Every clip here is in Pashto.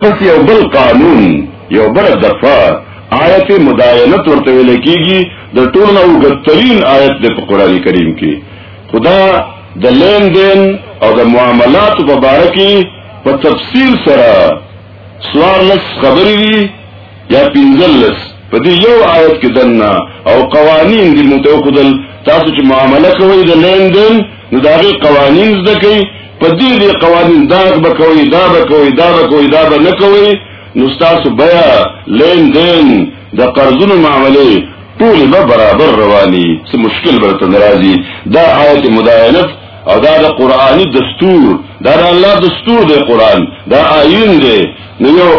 پس یو بل قانون یو بل دفعه آیت مداینت ورته ویل کیږي د ټول نو غترین آیت د قران کریم کې خدا د لین دین او د معاملات په باره کې په تفصیل سره سوار لس خبرې دي یا پنځل لس په دې یو آیت کې دنه او قوانین دې متوقدل تاسو چې معامله کوئ د لین دین نو دا غي قوانین زده کوي په دې دې قوانین دا به کوي دا به کوي دا به کوي دا به نه کوي نو تاسو بیا لین دین د قرضونو معاملې ټول به برابر رواني څه مشکل برته ناراضي دا آیت مداینت او دا د قرآنی دستور دا د الله دستور دی قرآن دا آئین دی نو یو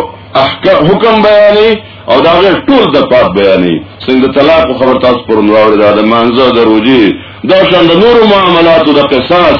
احکام حکم بیانې او دا غیر ټول د پات بیانې څنګه طلاق خبر تاسو پرون راوړی دا د مانزه د روزي دا شان د نورو معاملاتو د قصاص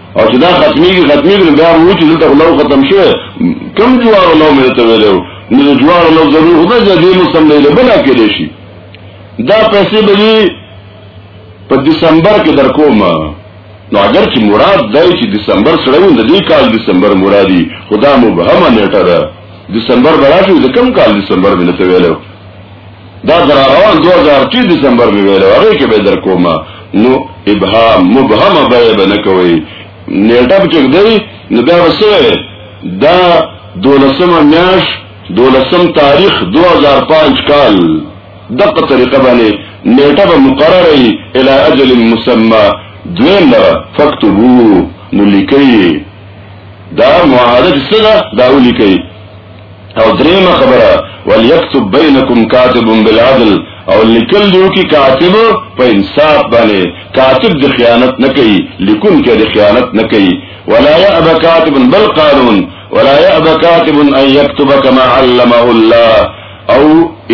او چې دا ختميږي ختميږي نو بیا وو چې دلته لو ختم شو کم جوار لو مې ته ویلو نو جوار لو ضرور خدای چې دې موسم نه بلا کې دي شي دا پیسې به په دسمبر کې درکوم نو اگر چې مراد دی چې دسمبر سره وند دې کال دسمبر مرادي خدا مبهمه نیټه ده دسمبر براشي د کم کال دسمبر مې ته ویلو دا در روان 2003 دسمبر مې ویل هغه کې به در کومه نو ابهام مبهم به به نه کوي نیټه په چک دی نو دا وسره دا دولسمه میاش دولسم تاریخ 2005 کال دغه طریقه باندې نیټه به مقرره ای الی اجل مسمى دویم لره فکتبو نو لیکي دا معاهده څه ده دا ولیکي او دریم خبره وليكتب بينكم كاتب بالعدل او لیکل دیو کی کاتب په انصاف باندې کاتب د خیانت نه کوي لیکون کې د خیانت نه کوي ولا يأبى كاتب بل قانون ولا يأبى كاتب ان يكتب كما علمه الله او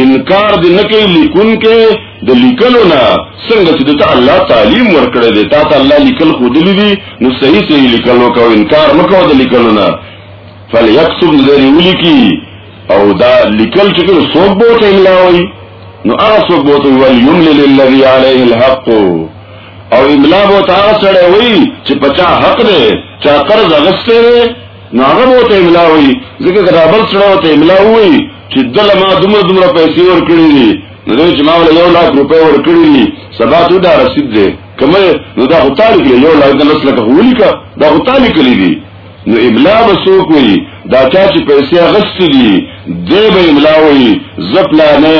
انکار دې نه کوي لیکون کې د لیکلو نه څنګه چې د الله تعلیم ورکړی دی تا ته الله لیکل خو دلی دي نو صحیح صحیح لیکلو کوي انکار مکو د لیکلو نه فلیکتب نو دی ولیکي او دا لیکل چې کوم څوک به ورته املا وایي نو هغه څوک به ورته وایي یملل الذي عليه الحق او املا به ورته هغه سړی وایي چې په چا حق دی چا قرض اخیستی دی نو هغه به ورته املا وایي ځکه که دا بل سړی ورته املا ووایي چې دله ما دومره دومره پیسې ورکړي دي نو دوی چې ما ولا یو لاک روپۍ ورکړي دي سبا ته دا رسید دی کومه نو دا خو تا لیکلی یو لاک د لس لکه خو ولیکه دا خو تا لیکلی دي نو املا به څوک وي دا چا چې پیسې غستې دي دی به املا وي زپلا نه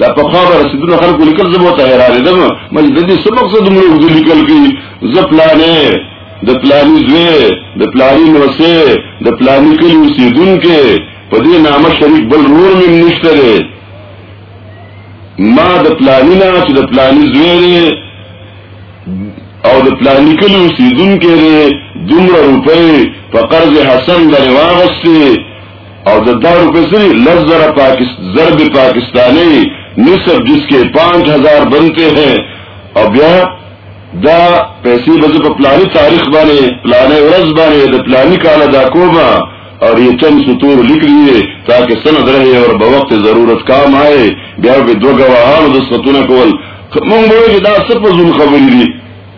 دا په خبره رسیدونه خلکو لیکل زه به ته حیران دم مې د دې سبق څه دومره وځي لیکل کی زپلا نه د پلانی زوی د پلانی نوسه د پلانی کلی اوسیدونکو په دې نامه شریک بل رور مې نشته ما د پلانی نه چې د پلانی زوی او د پلانی کلی اوسیدونکو دی دومره روپۍ په قرض حسن باندې واغستې او د دا روپۍ سری لس زره پاکستان ضرب پاکستانی نصف جس کې 5000 بنتے ہیں او بیا دا پیسې به په پلانی تاریخ باندې پلانی ورځ باندې د پلانی کال دا کومه اور یہ چند سطور لکھ لیے تاکہ سند رہے اور بوقت ضرورت کام آئے بیا به دو گواهانو د صفتونه کول مونږ به وایو دا څه په زول خبرې دي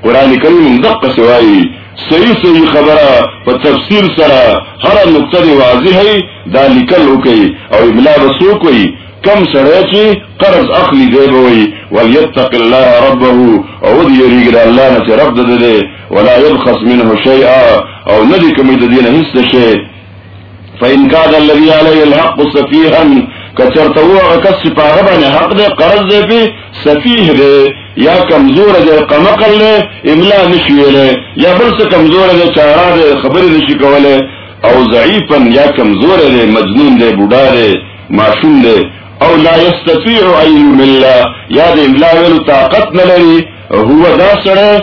قران کریم دقه سوایي صحیح صحیح خبره په تفسیر سره هر نقطه دی واضح هي دا لیکل وکي او املا رسو کوي کم سره چې قرض اخلي دی وي وليتق الله ربه او دې یریګ الله نه رب دې ولا يبخس منه شيئا او ندی کمی د دین هیڅ شی فإن كان الذي عليه الحق سفيها کچرته و هغه کس چې په هغه باندې حق دی قرض دی په سفيه دی یا کمزور دی قمقل دی املا نشي ویلی یا بل څه کمزور دی چاره دی خبرې نشي کولی او ضعیفا یا کمزور دی مجنون دی بوډا دی معشوم دی او لا يستطيع ان يملا یا د املا ویلو طاقت نه لري هو دا سره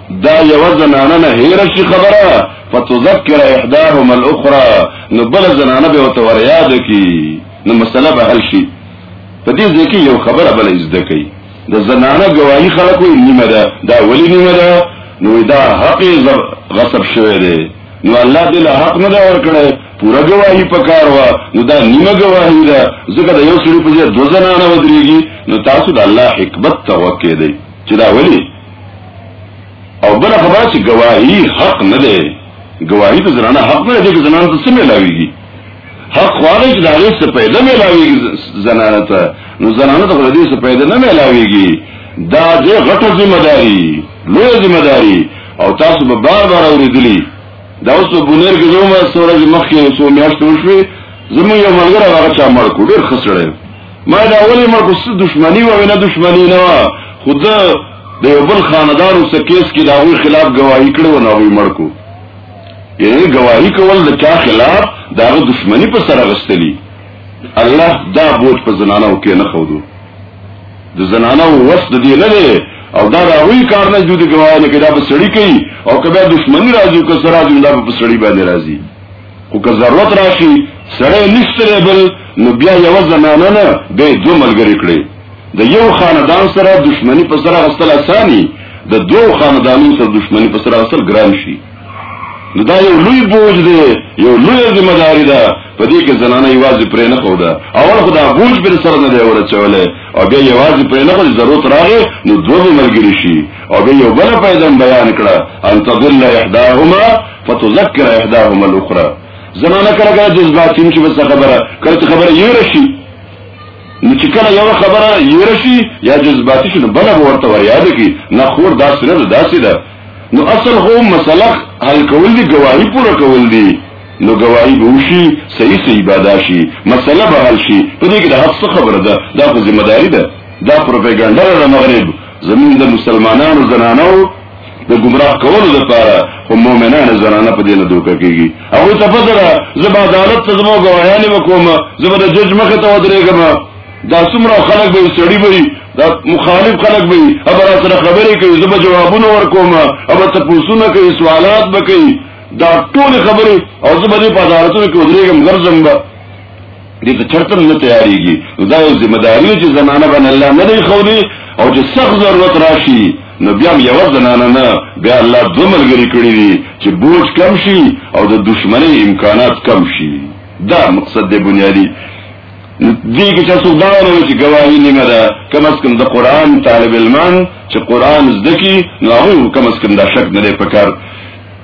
دا یو زنانه نه هیر شي خبره فتذکر احداهما الاخرى نو بل زنانه به وته ور یاد کی نو مسله به حل شي په دې ځکه یو خبره بل زده کوي د زنانه گواہی خلکو نیمه ده دا ولی نیمه ده نو دا حق غصب شوی دی نو الله دې له حق نه دا ورکړي پورا گواہی پکار وا نو دا نیمه گواہی ده ځکه دا یو سړي په دې دوه زنانه ودرېږي نو تاسو د الله حکمت توکې دی چې دا ولی او بل خبره چې گواهی حق نه دی گواهی د زنانه حق نه دی چې زنانه ته څه ملاویږي حق خواږه چې د هغې څه پیدا ملاویږي زنانه ته نو زنانه ته خو د دې څه پیدا نه ملاویږي دا د غټه ذمہ داری لویه ذمہ داری او تاسو به بار بار اورېدلي دا اوس په بونیر کې زموږ سره مخکې څو میاشتې وشوې زموږ یو ملګری هغه چا مړ کړ ډېر ښه سړی ما دا ولې ما کو څه دښمنی و نه دښمنی نه خو دا د یو بل خاندان سره کیس کې دا وی خلاف گواہی کړو نه وی مرکو یعنی گواہی کول د چا خلاف دا دښمنی په سره غستلی الله دا بوج په زنانو کې نه خودو د زنانو وس د دې نه دی او دا راوی کار نه جوړي گواهی نه کړه به سړی کوي او کبه دښمنی راځي که سره راځي دا به سړی باندې راځي خو که ضرورت راشي سړی نشته بل نو بیا یو زنانه نه به دو ملګری کړي د یو خاندان سره دښمنی په سره غستل اساني د دو خاندانونو سره دښمنی په سره غستل ګران شي نو دا یو لوی بوج دی یو لوی ذمہ داری ده په دې کې زنانه یوازې پرې نه خو ده اول خو دا بوج پر سره نه دی ورچولې او بیا یوازې پرې نه خو ضرورت راغی نو دوه ملګری شي او بیا یو بل پیدا بیان کړه ان تضل احداهما فتذكر احداهما الاخرى زمانہ کله کله جذباتي نشي بس خبره کله خبره یې راشي نو چې کله یو خبره یې راشي یا جذباتي شنو بل ورته وریاد کی نه خور دا سره دا سره نو اصل هو مسله حل کول دي گواہی پوره کول دي نو گواہی به وشي صحیح صحیح بادا شي مسله به حل شي په دې کې د حق خبره ده دا خو ذمہ داری ده دا پروپاګاندا د مغرب زمونږ د مسلمانانو زنانو د ګمراه کولو لپاره خو مؤمنان زنانه په دې نه دوکه کیږي او ته په دره زبا عدالت ته زمو غوايان وکوم زبا د جج مخه ته ودرېګم دا څومره خلک به سړی وي دا مخالف خلک به خبره سره خبرې کوي زبا جوابونه ورکوم او ته پوښتنه کوي سوالات به کوي دا ټول خبرې او زبا دې په عدالتونو کې ودرېګم ګرځم به دې ته چرته نه تیاریږي دا یو ذمہ داری چې زنانه باندې الله نه دی خولي او چې سخت ضرورت راشي نو بیا یو زنانه نه بیا الله دوه ملګری کړی دي چې بوج کم شي او د دشمنی امکانات کم شي دا مقصد دی بنیادی دې کې چې څوک دا ونه چې گواهی نیمه ده کم از کم د قران طالب علمان چې قران زده کی نو هغه کم از کم دا شک نه پکار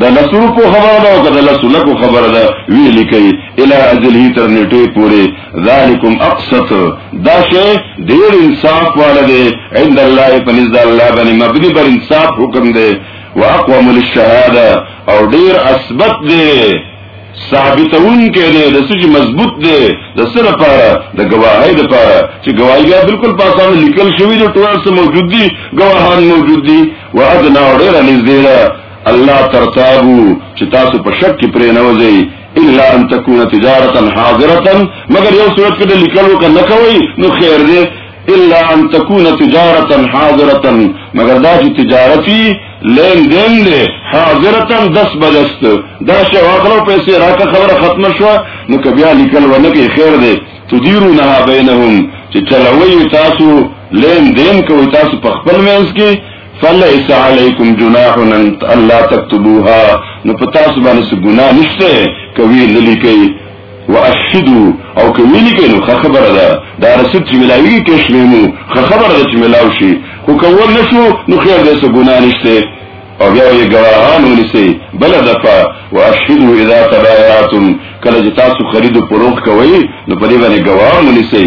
دا لسو روپو خبره ده او که دا لسو لکو خبره ده وی لکی الہ اجل ہی تر نیٹے پورے ذالکم اقصت دا شے دیر انصاف والا دے عند اللہ پنیز دا اللہ بنی مبنی بر انصاف حکم دے و اقوام للشہادہ او دیر اثبت دے ثابتون کې دی د سچ مضبوط دی د سره پاره د گواهی د پاره چې گواهی بیا بالکل پاسان لیکل شوی دی ټول څه موجود دي گواهان موجود دي واذنا ډیر نږدې الله ترتابو چې تاسو په شک کې پرې نه وځي الا ان تكون تجارتا حاضرتا مگر یو صورت کې لیکلو کا نه کوي نو خیر دی الا ان تكون تجارتا حاضرتا مگر دا چې تجارتي لین دین دی حاضرتا دس بجست دا شی واخلو پیسې راکه خبره ختمه شو نو که بیا لیکل ونه کې خیر دی تدیرونها بینهم چې چلوي تاسو لین دین کوي تاسو په خپل منځ کې فلیس علیکم جناح ان الله تكتبوها نو پتا سبحانه سو ګناه نشته کوي للیکي واشهدو او کوي لیکي نو خبره ده دا رسید چې ملاوي کې شمو خبره ده چې ملاو شي خو کول نشو نو خیر دې سو ګناه نشته او بیا یې ګواهان ونیسي بل دفعه واشهدو اذا تبايعتم کله چې تاسو خرید او فروخت کوئ نو په دې باندې ګواهان ونیسي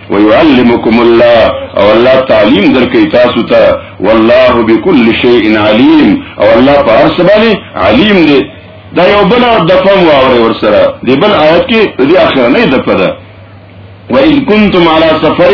ويعلمكم الله او الله تعلیم درکې تاسو ته والله بكل شيء عليم او الله په هر څه باندې علیم دی دا یو بل د فهم واوري ور سره دی بل آیت کې دې اخر نه ده پده وان كنتم على سفر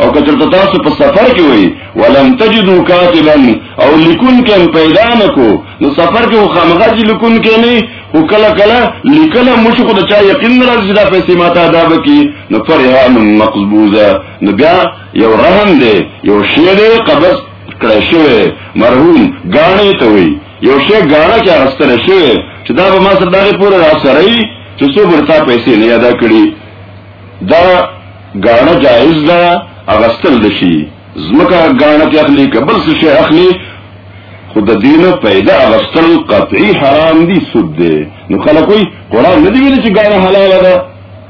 او کچر تاسو په سفر کې وي ولم تجدوا كاتبا او لكن كان پیدا نکو نو سفر کې خامغه لکون کې نه خو کله کله لیکل موږ خو د چا یقین راځي دا پیسې ماته ادا وکي نو فرهان مقبوزه نو بیا یو رهن دی یو شی دی قبض کړی شوی مرحوم غاڼې ته وي یو شی غاڼه کې راستل شوی چې دا به ما سره دغه پوره را سره ای چې څو برتا پیسې نه ادا کړي دا غاڼه جایز ده اغستل دشي زمکا گانت اخلی کبل سشی اخلی خود دین پیدا اغسطل قطعی حرام دی سود دی نو خلقوی قرآن ندی ویلی چی گانا حلال دا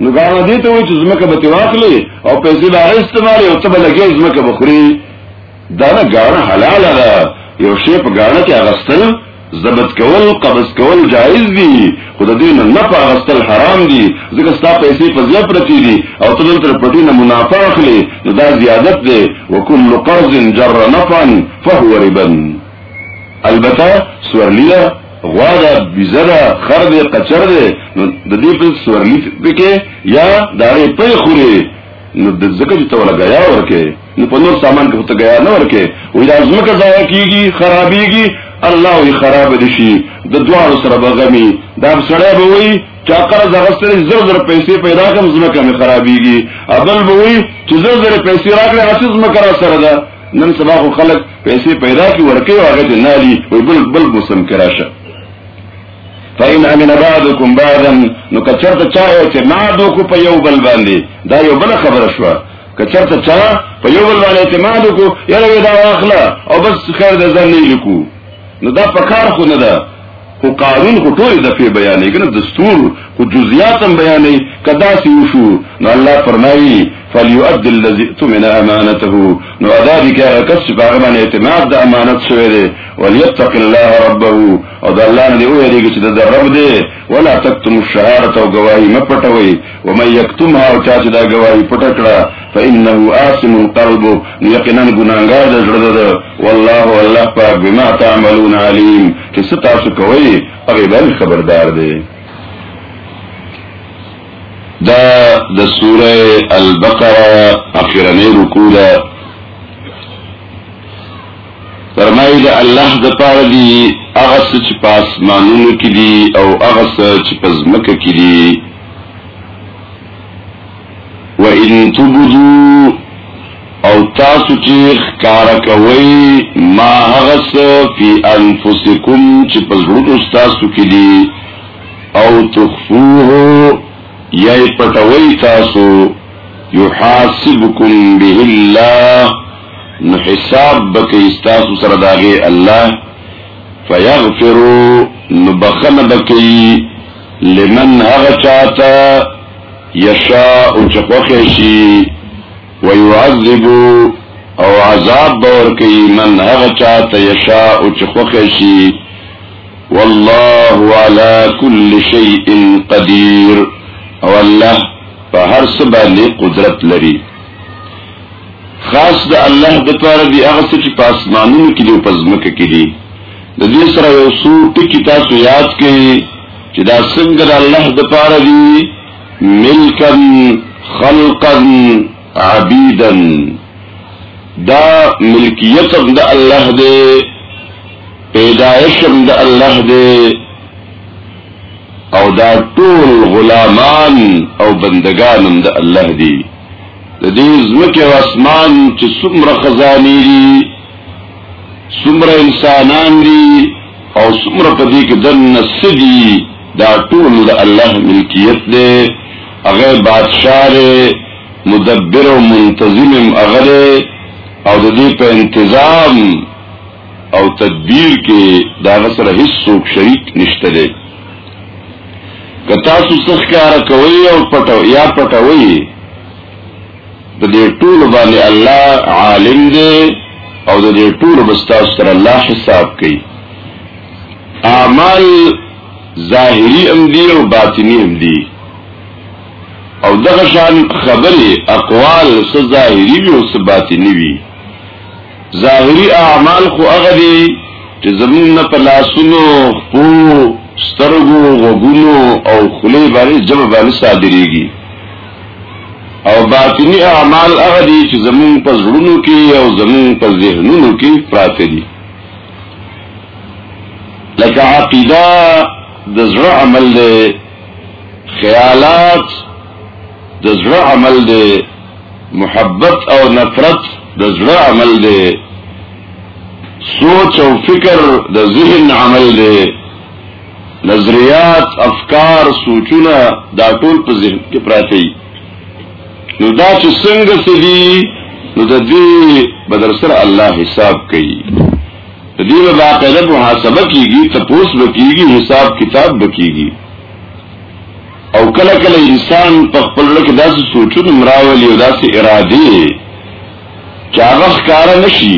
نو گانا دیتا ہوئی چی زمکا بتی واخلی او پیسی بارا استعمالی او تبا لگی زمکا بخوری دانا گانا حلال دا یو شیپ گانا تی اغسطل ضبط کول قبض کول جایز دي خو د دین نه پاغستل حرام دي ځکه ستا پیسې په ځای پرتی دي او ته دلته پټی نه منافع اخلي نو دا زیادت دی وکل قرض جر نفعا فهو ربا البته سورلیه غوا ده بیزه ده خر ده قچر ده نو د دې په سورلی پکې یا دارې پې خوري نو د ځکه چې ته ولګیا ورکه نو په نور سامان کې ته غیا نه ورکه وې دا زمکه ضایع کیږي خرابېږي الله وی خراب دي شي د دوه سره بغمي دا سره به وي چې قرض غسل زر زر پیسې پیدا کوم زمکه مې خرابېږي ابل به وي چې زر زر پیسې راکړې اصل زمکه را سره ده نن سبا خو خلک پیسې پیدا کی ورکه او هغه نه لي وي بل بل موسم کې راشه فإن أمن بعضكم بعضا نو کچرته چا اعتماد وکړو په یو بل باندې دا یو بل خبره شوه کچرته چا په یو بل باندې اعتماد کو یره دا واخله او بس خیر د ځان نه لیکو نو دا په کار خو نه ده خو قانون خو ټول د په بیانې کنه دستور خو جزئیات هم بیانې کدا سی وشو نو الله فرمایي فلیؤد الذی تمن امانته نو ادا دي کې هغه کس په هغه باندې اعتماد د امانت شوی دی وليتق الله ربه او د الله نه ویریږي چې د رب دی ولا تکتم الشهاده او گواہی مپټوي ومن یکتمها او چا چې دا ګواهی پټه کړه فانه آثم قلبه نو یقینا ګناهګار د زړه ده والله الله پاک بما تعملون علیم چې څه تاسو کوئ هغه باندې خبردار دی دا د سوره البقره اخیرنې رکوع ده فرمایي د الله د پاره دی هغه چې پاس مانونو کې دي او هغه چې پزمکه کې دي و ان تبدو او تاسو چې ښکار کوي ما هغه څه په انفسکم چې په زړونو تاسو کې دي او تخفوه یا پټوي تاسو یحاسبکم به الله نو حساب بکې تاسو سره داغه الله فیغفروا نبخنه بکې لمن هغه چاته یشاء چې خوښ شي ويعذب او عذاب باور کوي من هغه چاته یشاء چې خوښ شي والله على كل شيء قدير او الله په هر څه باندې قدرت لري خاص د الله د پاره دی هغه څه چې په اسمانونو کې دی او په ځمکه کې دی د دې سره یو څو ټکي تاسو یاد کړئ چې دا څنګه د الله د پاره دي ملکا خلقا عبیدا دا ملکیت د الله دی پیدایش د الله دی او دا ټول غلامان او بندگان د الله دی د دې زمکه او اسمان چې څومره خزاني دي سمره انسانان دي او سمره په دې کې د نسدي دا ټول د الله ملکیت دی هغه بادشاہ دی مدبر او منتظم هغه دی او د دې په انتظام او تدبیر کې دا غسر هیڅ څوک شریک نشته دی کتا سو څخکار کوي او پټو یا پټوي د دې ټول باندې الله عالم دی او د دې ټول بستاو سره الله حساب کوي اعمال ظاهری هم دی او باطنی هم دی او دغه شان خبره اقوال څه ظاهری وي او څه باطنی وي ظاهری اعمال خو هغه دي چې زمون نه په لاسونو خو سترګو غوګونو او خلی باندې جمع باندې صادريږي او باطنی اعمال هغه دي چې زمون په زړونو کې او زمون په ذهنونو کې پراته دي لکه عقیده د زړه عمل دی خیالات د زړه عمل دی محبت او نفرت د زړه عمل دی سوچ او فکر د ذهن عمل دی نظریات، افکار، سوچونه دا ټول په ذهن کې پراته دي نو دا چې څنګه څه دي نو د دې بدر سره الله حساب کوي د دې به باقاعده محاسبه کیږي تپوس به کیږي حساب کتاب به کیږي او کله کله انسان په خپل لړ کې داسې سوچونه مراولي او داسې ارادې چې هغه ښکاره نشي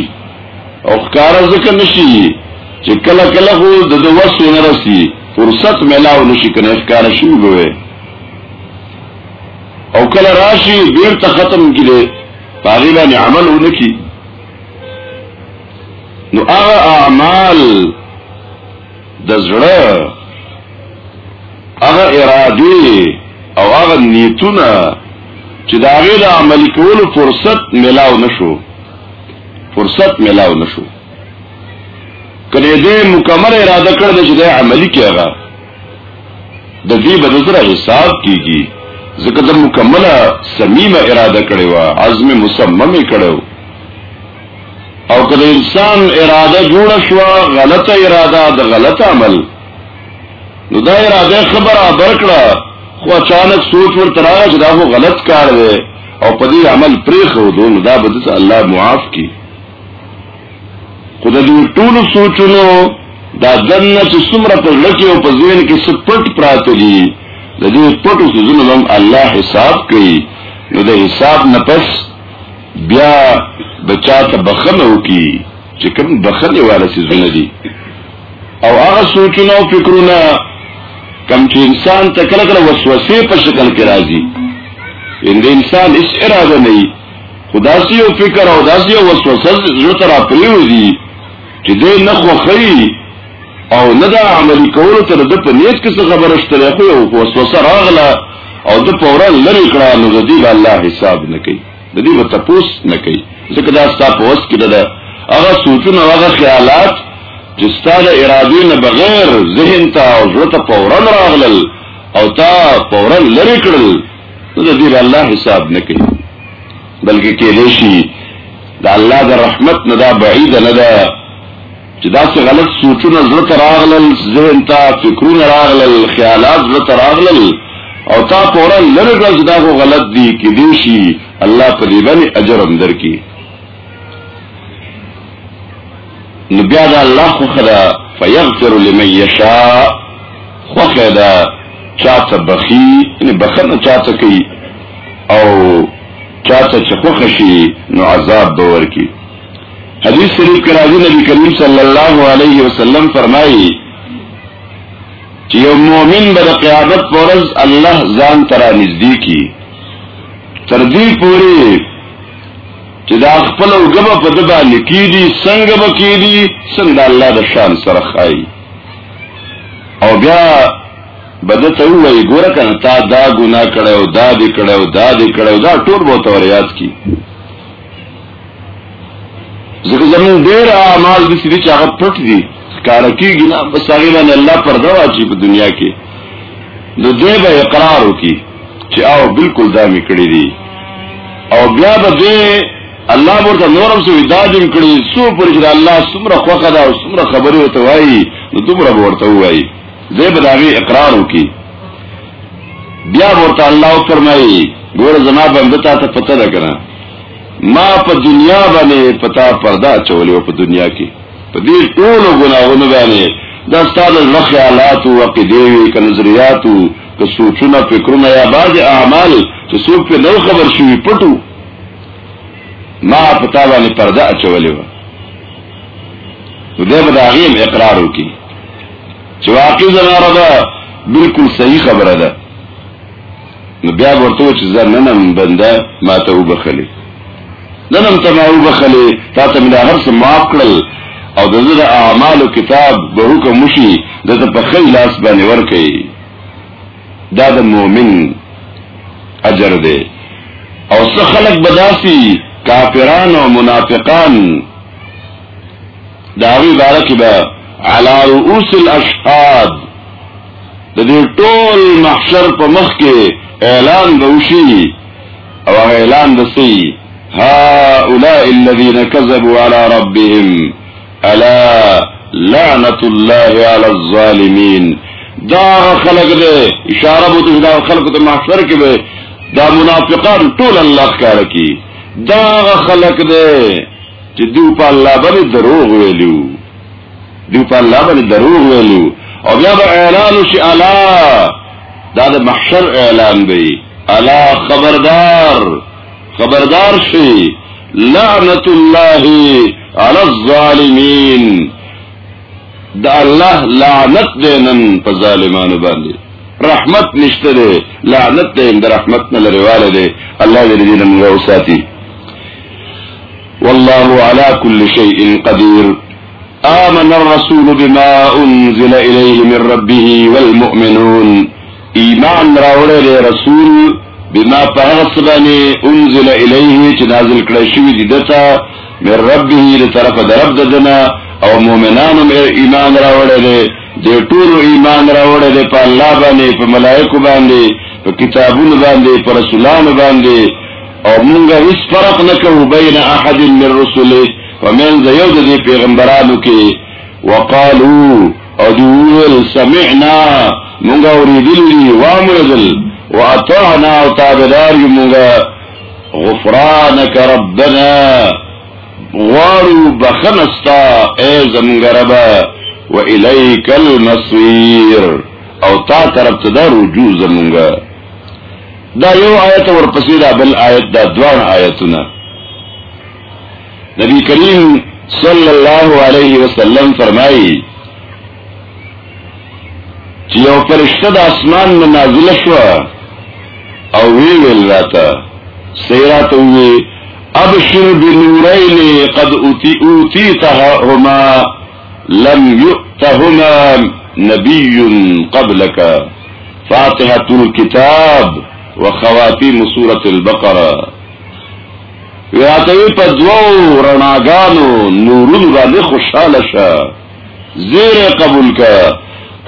او ښکارا ځکه نشي چې کله کله خو د د وسو نه رسی فرصت ملاو نشي کنه ښکارا شي وي او کله راشي ډیر ته ختم کړي پاغي باندې عمل ونکي نو هغه اعمال د زړه هغه اراده او هغه نیتونه چې دا غیر عملی کولو فرصت ملاو نشو فرصت ملاو نشو کله دې مکمل اراده کړل چې دا عملی کیږي د دې بدسره حساب کیږي ځکه د مکمله صمیمه اراده کړې و عزم مصمم کړو او کله انسان اراده جوړ شو غلطه اراده د غلط عمل نو دا اراده خبره برکړه خو اچانک سوچ ور تراغه چې دا خو غلط کار دی او په دې عمل پرې خو دوه نو دا به ته الله معاف کی خو د دې ټول سوچونو دا دنه چې څومره په لکه او په ذهن کې سپټ پراته دي د دې پټو سوزونو هم الله حساب کوي نو د حساب نه پس بیا بچا ته بخنه وکي چې کوم بخنه واره سوزونه دي او هغه سوچونه او فکرونه کم چې انسان ته کله کله وسوسه په شکل کې راځي ان د انسان هیڅ اراده نه وي خدا سي او فکر او داسي او وسوسه زړه تر پریوزي چې دې نه خوخي او نه دا عملي کول تر د په نیت کې څه خبره شته خو وسوسه راغله او د پورا لری کړه نو د دې الله حساب نه کوي د دې په تپوس نه کوي ځکه دا ستا په وس کې ده هغه سوچونه هغه خیالات چې ستا د ارادې نه بغیر ذهن ته او زړه ته فورا راغلل او تا فورا لری کړل نو د دې الله حساب نه کوي بلکې کېدې شي د الله د رحمت نه دا بعید نه ده چې دا څه غلط سوچونه زړه ته راغلل ذهن ته فکرونه راغلل خیالات زړه ته راغلل او تا فورا لره کړ چې دا خو غلط دي کې دي شي الله په دې باندې اجر هم درکې نو بیا دا الله خو خدا فیغفر لمن یشاء خو خدا چاته بخي یعنی بخنه چاته کوي او چاته چې خوښ شي نو عذاب به ورکي حدیث شریف کې راځي نبی کریم صلی الله علیه وسلم فرمایي چې یو مؤمن به د قیامت پر ورځ الله ځان تر نږدې کی تر دې پورې چې دا خپل وګبه په دبا لیکيږي څنګه بکیږي څنګه الله د شان سره خای او بیا بده ته وایي ګوره کنه تا دا ګناه کړو دا دې کړو دا دې کړو دا ټول به تور یاد کی ځکه زمون ډیر اعمال دي چې هغه پټ دي کار کیږي نه بس هغه باندې الله پرده واچي په دنیا کې نو دوی به اقرار وکي چې او بالکل دا میکړي دي او بیا به دوی الله ورته نورم سو وداجم کړي سو پر چې الله سمره خوخه دا سمره خبره وته وایي نو دومره ورته وایي دوی به دا اقرار وکي بیا ورته الله فرمایي ګور زما بنده تا ته پته ده کنه ما په دنیا باندې پتا پردا چولې په دنیا کې په دې ټول ګناهونو باندې دا ستاسو د خیالات او عقیده او نظریات او که سوچونه فکرونه یا بعض اعمال چې څوک په نو خبر شوی پټو ما پتا باندې پرده اچولې و نو دغه د هغه اقرار وکي چې واقعي زناره ده بالکل صحیح خبره ده نو بیا ورته چې زه ننم بنده ما ته وبخلې ننم ته ما وبخلې تا ته مې هر څه معاف کړل او د زړه اعمال او کتاب به حکم مشي د ته په خی لاس باندې ورکې دا د مؤمن اجر دی او څه خلک بداسي کافران او منافقان دا غي باره کې به على رؤوس الاشهاد د دې ټول محشر په مخ کې اعلان وشي او اعلان دسي هؤلاء الذين كذبوا على ربهم الا لعنت الله على الظالمين دا خلق دے اشارہ بو تو دا خلق ته محشر کې به دا منافقان ټول الله کار کی دا خلق دے چې دیو په الله باندې دروغ ویلو دیو په الله باندې دروغ ویلو او بیا به اعلان شي الا دا د محشر اعلان دی الا خبردار خبردار شي لعنت الله على الظالمين دا الله لعنت دینن په ظالمانو باندې رحمت نشته دی لعنت دین د رحمت نه لريواله دی الله دې دې نن وساتي والله على كل شيء قدير آمن الرسول بما انزل اليه من ربه والمؤمنون ایمان راوړی دی رسول بما پهغس باندې انزل الیه چې نازل کړی شوی دی دته من ربه له طرفه د رب ددنه او مؤمنانو ایمان راوړی دی د ټولو ایمان راوړی دی په الله باندې په ملائکه باندې په کتابونو باندې په رسولانو باندې او مونږه هیڅ فرق نه کوو بین احد من رسله ومن یو د دې پیغمبرانو کې وقالو او دویل سمعنا مونږه اوریدلی وامرذل واطعنا او تابعدار مونږه غفرانك ربنا غوارو بخنستا اے زمونږ رب و الیک المصیر او تا طرف ته دا رجوع زمونږه دا یو آیت ورپسې دا بل آیت دا دوان آیتونه نبی کریم صلی الله علیه وسلم فرمایي چې یو فرشته د اسمان نه نازل شو او وی ویل راته سیرات وی ابشر بنورین قد اوتی اوتی تهما لم يؤتهما نبي قبلك فاتحة الكتاب وخواتيم سورة البقرة ویاتوی په دوو رناګانو نورونو باندې خوشاله شه زیر قبول کا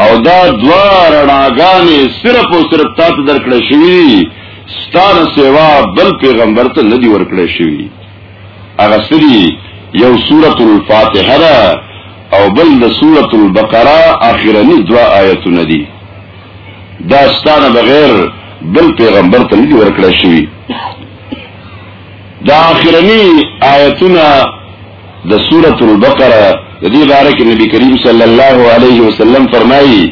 او دا دوا رناګانې صرف او صرف تاسو درکړې شوی ستاره سیوا بل پیغمبر ته ندی ورکړې شوی هغه سری یو سورۃ الفاتحه ده او بل د سورۃ البقره اخرنی دوا آیتونه دي دا ستانه بغیر بل پیغمبر ته نه ورکړی شوی دا اخرنی آیتونه د سورۃ البقره د دې باره کې نبی کریم صلی الله علیه وسلم فرمایي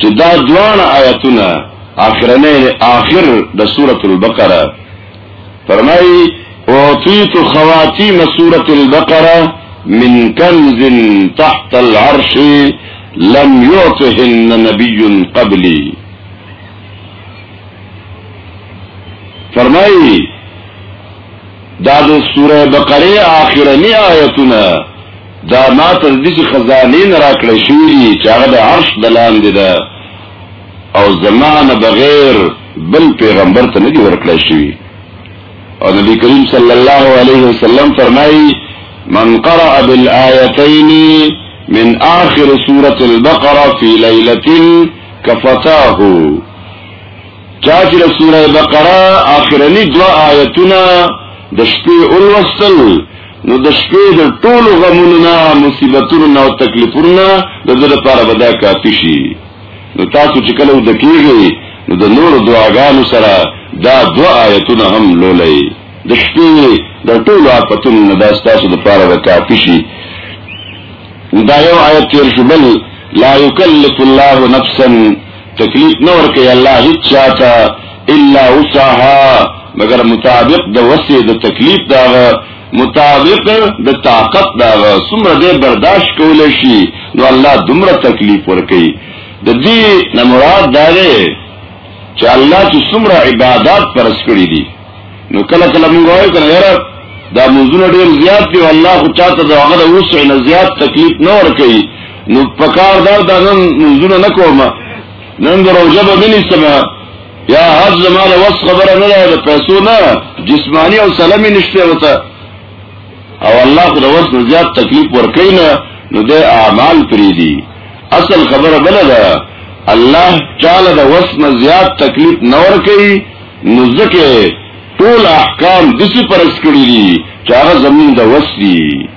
چې دا دوه آیتونه اخرنه آخر د سورۃ البقره فرمائی اعطیت خواتیم سورة البقرہ من کنز تحت العرش لم يعطهن نبی قبلی فرمائی دا د سوره بقره اخرنی آیتونه دا ما تر دې چې خزانه نه راکړې شوې چې هغه د عرش دلان دي دا او زمانه بغیر بل پیغمبر ته نه دی ورکړی شوی او نبی کریم صلی الله علیه وسلم فرمایي من قرأ بالآیتین من آخر سورة البقرة فی لیلة کفتاه چا چې سورة بقرة آخرنی دوا آیتونه د شپې اولوستل نو د شپې د ټولو غمونو نه مصیبتونو نه او تکلیفونو نه د زړه لپاره به دا کافي شي نو تاسو چې کله د کېږي نو د نور دعاګانو سره دا دوا آیتونه هم لولئ د شپې د ټولو آفتونو نه دا ستاسو د پاره د کافي شي دا یو آیت تیر شو بل لا یکلف الله نفسا تکلیف نه ورکوي الله هیڅ چاته الا وسعها مگر مطابق د وسع د تکلیف دا مطابق د طاقت دا څومره دې برداشت کول شي نو الله دومره تکلیف ورکي د دې نه مراد دا دی چې الله چې څومره عبادت پرس کړی دي نو کله کله موږ وایو کنه یاره دا موزونه ډیر زیات دي الله خو چاته دا هغه اوس نه زیات تکلیف نه ور کوي نو پکار دا دا نن موزونه نه کوم نن د روزه به مني سم یا حد زما د وس خبره نه ده د پیسو نه جسمانی او سلامي نشته وته او الله خو د وس نه زیات تکلیف ورکړي نه نو د اعمال پری دي اصل خبره بل ده الله تعالی د وس نه زیات تکلیف نه ورکړي نو ځکه ټول احکام دسی پرس کړی دي چې هغه زمون د وس دي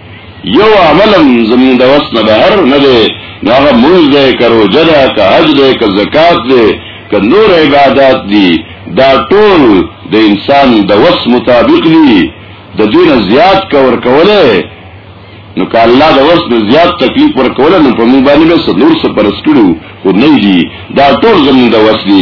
یو عمل هم زموږ د وس نه بهر نه دی نو هغه مونځ دی که روژه ده که حج دی که زکات دی که نور عبادات دي دا ټول د انسان د وس مطابق دي د دین زیات کا ورکوله نو که الله د وس نه زیات تکلیف ورکوله نو په موږ باندې به نور څه پرس کړو خو نه دي دا ټول زموږ د وس دي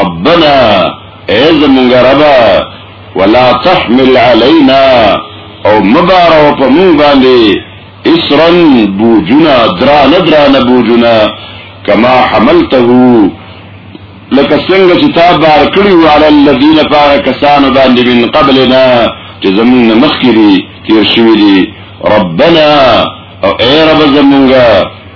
ربنا اے زمونږ ربا ولا تحمل علينا او مبارو په مونږ باندې اسرا بوجنا دران دران بوجنا کما حملته لکه څنګه چې تا بار کړی و علی الذین فار کسان باندې من قبلنا چې زمون مخکې دي تیر شوی دي ربنا او اے رب زمونږه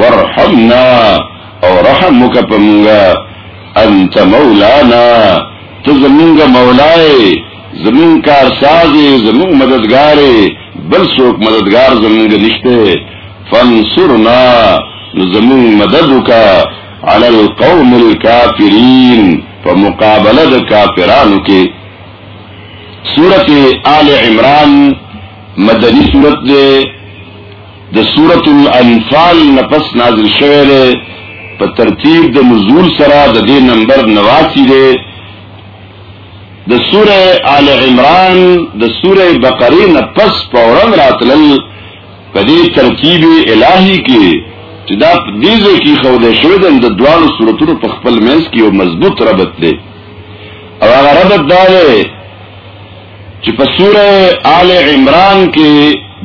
ورحمنا او رحم وکړه په موږ انت مولانا ته زمونږ مولای زمون کار سازي زمون مددګارې بل څوک مددګار زمونږ نشته فانصرنا زمون مدد وکا على القوم الكافرين په مقابله د کافرانو کې سورته آل عمران مدني سورته د سورة الانفال نفس نازل شوه دی په ترتیب د نزول سره د دې نمبر نواسی دی د سوره آل عمران د سوره بقره نه پس فورن راتلل په دې ترتیب الهي کې چې دا دې ځکه خو د شوه د دوانو سوراتونو په خپل منځ کې یو مضبوط ربط دی او هغه ربط دا دی چې په سوره آل عمران کې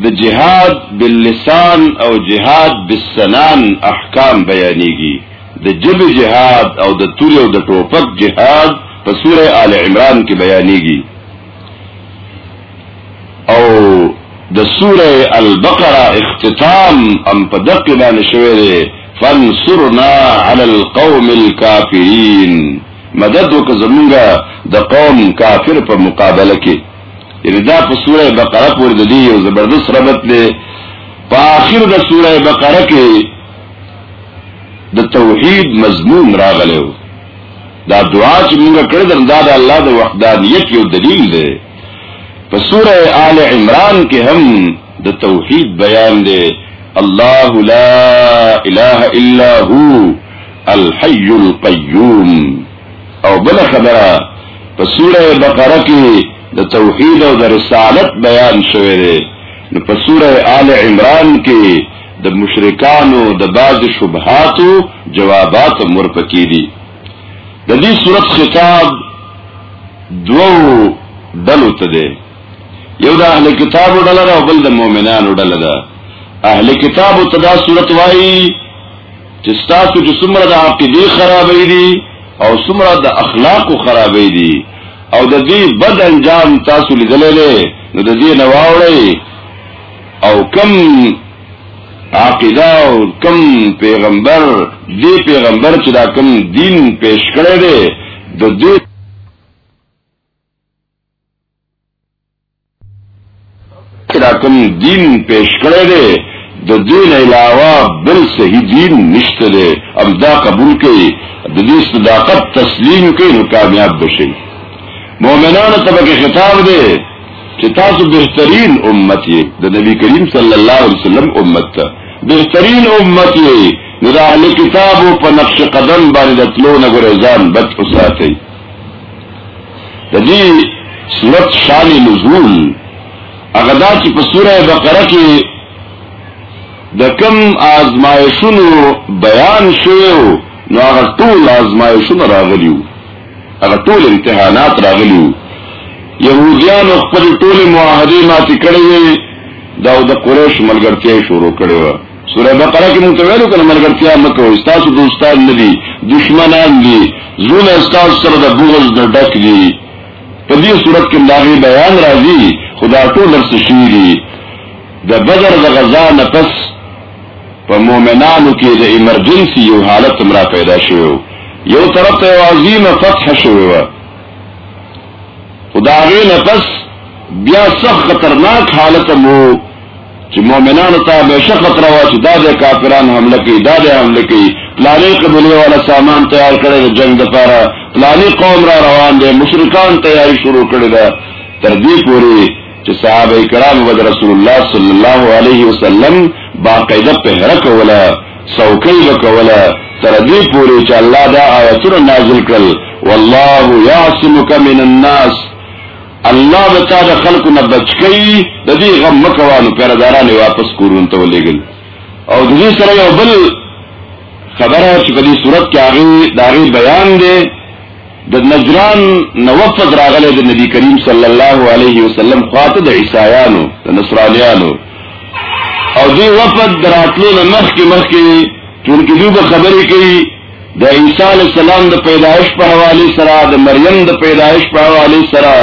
د جهاد باللسان او جهاد بالسنان احکام بیانېږي د جب جهاد او د توري او د ټوپک جهاد په سوره آل عمران کې بیانېږي او د سوره البقره اختتام هم په دقیقه باندې شوی دی فانصرنا علی القوم الكافرین مدد وک زمونږه د قوم کافر په مقابله کې یعنی دا په سوره بقره پورې د دې یو زبردست ربط دی په اخر د سوره بقره کې د توحید مضمون راغلی و دا دعا چې موږ کړې ده دا د الله د وحدانیت یو دلیل دی په سوره آل عمران کې هم د توحید بیان دی الله لا اله الا هو الحي القيوم او بل خبره په سوره بقره کې د توحید او د رسالت بیان شوی دی نو په سوره آل عمران کې د مشرکانو د بعض شبهاتو جوابات مور پکې دي د دې صورت خطاب دوو ډلو ته دی یو د اهل کتاب ډله ده او بل د مؤمنانو ډله ده اهل کتاب ته دا صورت وایي چې تاسو چې څومره د عقیدې خرابې دي او څومره د اخلاق خرابې دي او د دې بد انجام تاسو لیدلې نه نو د دې نه واوړې او کم عقیده او کم پیغمبر دې پیغمبر چې دا کم دین پیش کړی دی د دې کوم دین پیش کړی دی د دین علاوه بل صحیح دین نشته دی او دا قبول کړي د دې صداقت تسلیم کړي نو کامیاب بشي مؤمنانو ته به خطاب دی چې تاسو بهترین امت یې د نبی کریم صلی الله علیه وسلم امت ته بهترین امت یې نو د اهل کتابو په نقش قدم باندې د تلو نه ګورې ځان بد وساتئ د دې صورت شان نزول هغه دا چې په سوره بقره کې د کم آزمایشونو بیان شوی نو هغه ټول آزمایشونه راغلیو هغه ټول امتحانات راغلیو يهوديانو خپل ټول معاهده ماتې کړې وي دا د قریش ملګرتیا شروع کړې و سوره بقره کې مونږ ویلو کنه ملګرتیا مکو استاسو دوستان نه دي دشمنان دي زونه استاسو سره د بغض نه ډک دي په دې صورت کې داغي بیان راځي خدا ټول درس شيري د بدر د غزا نه پس په مؤمنانو کې د ایمرجنسي یو حالت مرا پیدا شوو یو طرف ته عظیم فتح شوو خدای نه پس بیا سخت خطرناک حالت مو چې مؤمنانو ته همیشه خطر وا چې دا د کافرانو حمله کوي دا د حمله کوي پلانې قبلې والا سامان تیار کړی د جنگ لپاره پلانې قوم را روان دي مشرکان تیاری شروع کړی ده تر دې پورې چې صحابه کرام ود رسول الله صلی الله علیه وسلم باقاعده پهره کوله څوکۍ وکوله تر دې پورې چې الله دا آیتونه نازل کړل والله يعصمك من الناس الله به تا د خلکو نه بچ کوي د دې غم مکوه نو پرداران یې واپس کورونو ته ولېږل او د دې سره یو بل خبره چې په دې صورت کې هغه د هغې بیان دی د نجران نوفد راغلی د نبی کریم صلی الله علیه وسلم خواته د عیسایانو د نصرانیانو او دې وفد دراتلو نه مخکې مخکې چونکې دوی به خبرې کوي د عیسی علی السلام د پیدایش په حواله سره د مریم د پیدایش په حواله سره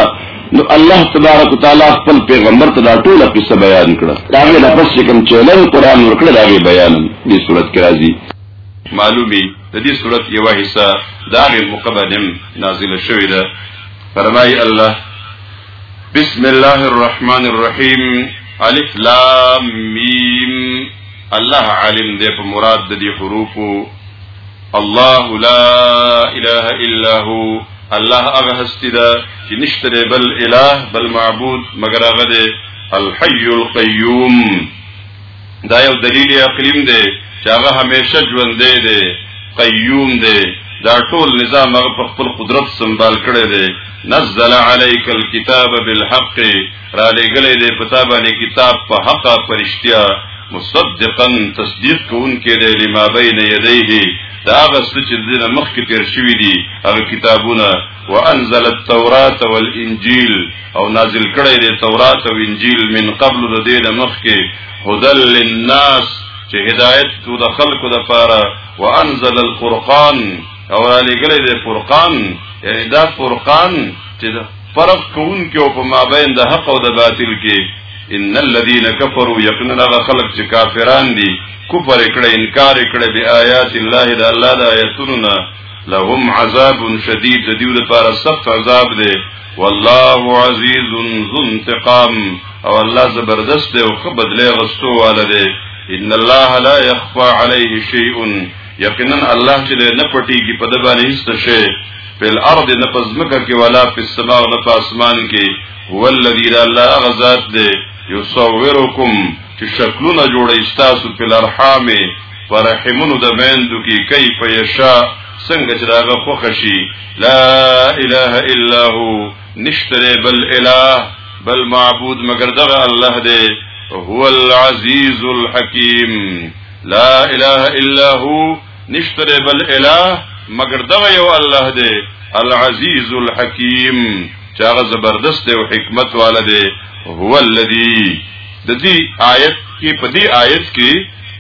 نو الله تبارک وتعالى خپل پیغمبر ته دا ټول قصه بیان کړه دا غي د پس کوم چیلن قران ورکړه دا غي بیان دي صورت کې راځي معلومي د دې صورت یو حصہ دا غي مقدم نازل شوې ده فرمای الله بسم الله الرحمن الرحیم الف لام میم الله عالم دې په مراد د دې حروفو الله لا اله الا هو الله هغه هستی ده چې نشته بل اله بل معبود مگر هغه ده الحي القيوم دا یو دلیل عقلیم دی چې هغه همیشه ژوند دی قیوم دی دا ټول نظام هغه په خپل قدرت سنبال کړی دی نزل عليك الكتاب بالحق را لېږلی دی په تا باندې کتاب په حق په رښتیا مصدقا تصدیق کوونکی دی لما بین یدیه دا هغه څه چې دینه مخکې تیر شوي دي هغه کتابونه وانزل التوراة والانجیل او نازل کړی دی تورات او انجیل من قبل د دینه مخکې هدل للناس چې هدایت تو د خلقو د پاره وانزل القرآن او علی ګره د فرقان یعنی دا فرقان چې فرق کوونکي او په مابین د حق او د باطل کې ان الذين كفروا يقننا خلق چې کافران دي کفر کړي انکار کړي به آیات الله د الله د آیاتونو لهم عذاب شدید د دې لپاره سخت عذاب دی والله عزیز ذو انتقام او الله زبردست او خبر بدله غستو والده ان الله لا يخفى عليه شيء یقینا الله چې نه پټيږي په د باندې هیڅ شی په الارض نه پزمکه کې ولا په سما او نه په اسمان کې هو الذی لا الله غزاد دی یصورکم چې شکلونه جوړي تاسو په الارحام فرحمونو د بیندو کې کیف یشا څنګه چې داغه خوښ شي لا اله الا هو نشتره بل اله بل معبود مگر دغه الله دی هو العزیز الحکیم لا اله الا هو نشتره بل اله مگر دغه یو الله دی العزیز الحکیم چاغه زبردست او حکمت والا دی هو الذی د دې آیت کې په دې آیت کې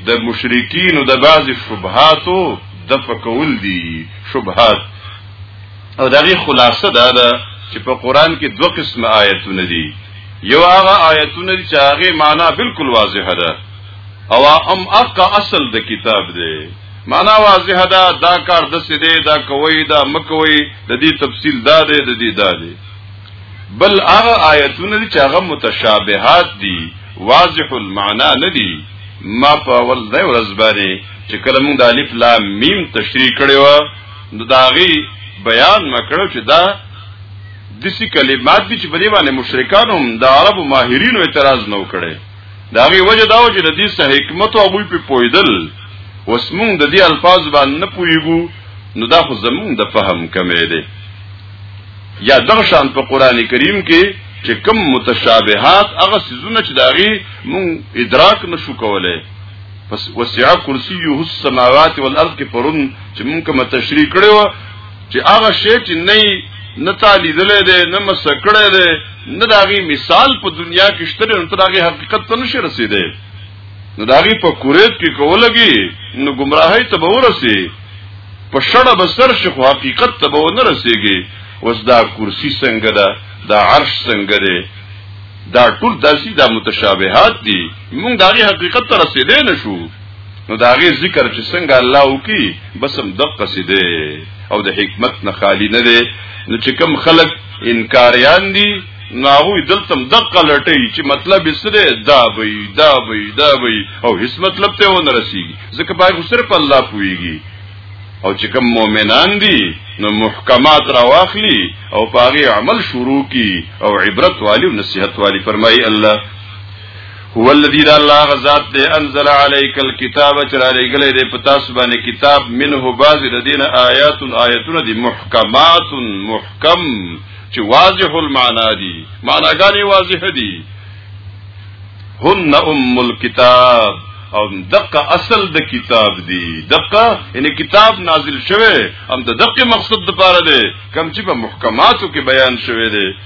د مشرکین د بعض شبهاتو د فکول دي شبهات او دغه خلاصه دا ده چې په قران کې دوه قسم آیتونه دي یو هغه آیتونه چې هغه معنا بالکل واضحه ده او ام اقا اصل د کتاب دی معنا واضح ده دا کار د څه دی دا کوي دا مکوي د دې تفصیل دا دی د دې دا دی بل هغه آیتونه چې هغه متشابهات دي واضح المعنا نه دي ما په ول دی ورځ باندې چې کله موږ د الف لام میم تشریح کړي و نو داغي بیان مکړو چې دا دسی کلمات دي چې په دې باندې مشرکان هم د عربو ماهرینو اعتراض نه وکړي دا غي وجه دا و چې د دې سه حکمت او غوي په پویدل وسمون د دې الفاظ باندې نه پویګو نو دا خو زمون د فهم کمې دی یا دغه شان په قران کریم کې چې کم متشابهات هغه سيزونه چې داغي مون ادراک نشو کولای پس وسع کرسیه السماوات والارض کې پرون چې مون کوم تشریح کړو چې هغه شی چې نه نه تالیدلې ده نه مسکړې ده نه داغي مثال په دنیا کې شته نو ترغه حقیقت ته نشي رسیدي نو داغي په کوریت کې کولګي نو گمراهی ته به ورسي په شړه بسر شي خو حقیقت ته به نه رسیږي اوس دا کرسی څنګه ده دا عرش څنګه ده دا ټول داسي دا متشابهات دي موږ داغي حقیقت ته رسیدې نشو نو دا غي ذکر چې څنګه الله وکي بس هم دقه سي دي او د حکمت نه خالی نه دي نو چې کم خلق انکاریان دي ناغوی دلتم دقه لټی چې مطلب سره دا وي دا وي دا وي او هیڅ مطلب ته ونه رسیږي ځکه پای خو صرف الله پويږي او چې کوم مؤمنان دي نو محکمات را واخلي او پاغي عمل شروع کی او عبرت والی او نصيحت والی فرمایي الله هو الذي دا الله غزاد دې انزل عليك الكتاب چې را لګلې دې په تاسو باندې کتاب منه بعض د دین آیات آیاتونه دي محکمات محکم چې واضح المعنا دي معناګانې واضح دي هن ام الكتاب او دقه اصل د کتاب دی دقه یعنی کتاب نازل شوه هم د دقه مقصد لپاره دی کم چې په محکماتو کې بیان شوه دی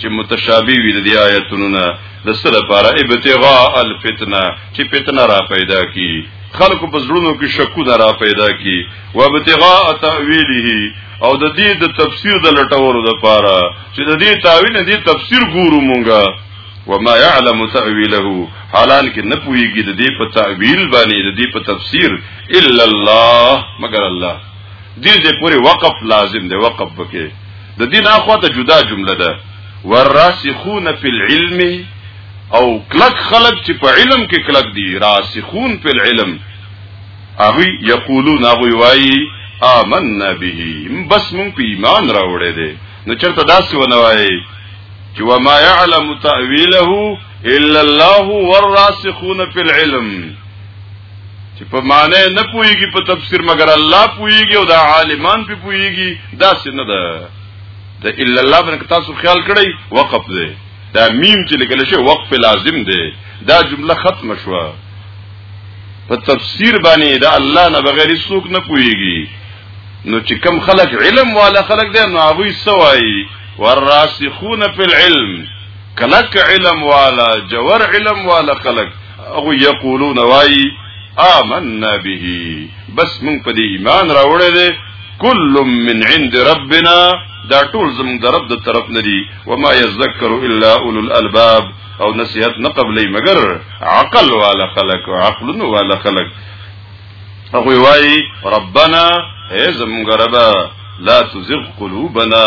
چې متشابه وي د آیتونو نه د سره لپاره ابتغاء الفتنه چې فتنه را پیدا کی خلکو په زړونو کې شکونه را پیدا کی و ابتغاء تاویله او د دې د تفسیر د لټولو لپاره چې د دې تاویل د دې تفسیر ګورو مونږه وما يعلم تاويله حالان کې نه پويږي د دې په تاويل باندې د دې په تفسیر الا الله مگر الله دې دې پوری وقف لازم دی وقف وکړي د دین اخوا ته جدا جمله ده والراسخون فی العلم او کلک خلق چې په علم کې کلک دي راسخون فی العلم هغه یقولون هغه وایي آمنا به بس مونږ په ایمان راوړې دي نو چرته داسې ونه وایي چې وما يعلم تاويله الا الله والراسخون في العلم چې په معنی نه پويږي په تفسیر مگر الله پويږي او دا عالمان په پويږي دا څه نه ده د الا الله باندې تاسو خیال کړئ وقف دی دا میم چې لیکل شي وقف لازم دی دا جمله ختم شوه په تفسیر باندې دا الله نه بغیر څوک نه پويږي نو چې کم خلق علم والا خلق دی نو هغه سوای والراسخون فی العلم کلک علم والا جوور علم والا خلق هغه یقولون وای آمنا به بس من په دې ایمان راوړې دي کل من عند ربنا دا ټول زموږ د رب د طرف نه دي وما يذكر الا اولو الالباب او نصيحت نه قبلې مگر عقل والا خلق عقل والا خلق هغه وای ربنا اے زمونږ رب لا تزغ قلوبنا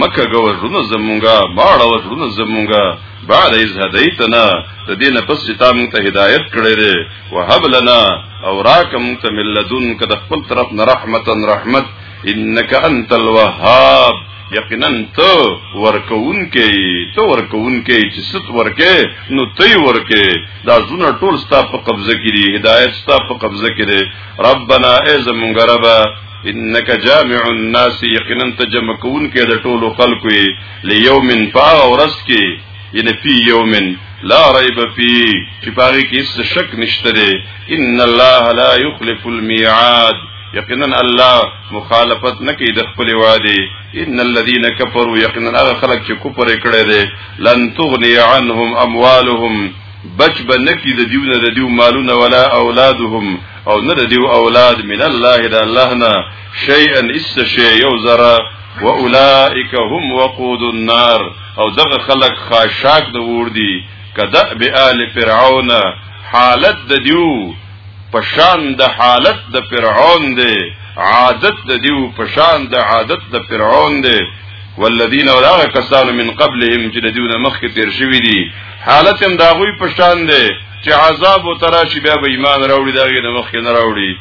مکه ګو ژوند زمونږه باړه ژوند زمونږه بعد از هدیتنا د دینه پس چې تا مونږ ته هدایت کړې ده وهب لنا او راکم ته ملذون کده خپل طرف نه رحمتن رحمت انک انت الوهاب یقینا ته ورکون کې ته ورکون کې چې ست ورکه نو تی ورکه دا زونه ټول ستا په قبضه کې دي هدایت ستا په قبضه کې دي ربنا ای زمونږ رب انك جامع الناس یقینا ته جمع کون کې د ټولو خلکو لیوم فا ورس کې یعنی فی یوم لا ریب فی چې پاره کې هیڅ شک نشته دی ان الله لا یخلف المیعاد یقینا الله مخالفت نکي د خپل وعده ان الذين كفروا یقینا هغه خلک چې کفر کړي دي لن تغني عنهم اموالهم بچ به نکی د دیونه د دیو مالونه ولا اولادهم او نه د دیو اولاد من الله د الله نه شیئا اس شیء یو ذره واولائک هم وقود النار او دغه خلق خاشاک د ور دي کدا به آل فرعون حالت د دیو پشان د حالت د فرعون دی عادت د دیو پشان د عادت د فرعون دی والذین ولاغ کسان من قبلهم چې د دیونه مخکې تیر شوی دي حالت هم داغوی پشان دی چې عذاب او تراشی بیا به ایمان راوړي داغه نه مخکې نه راوړي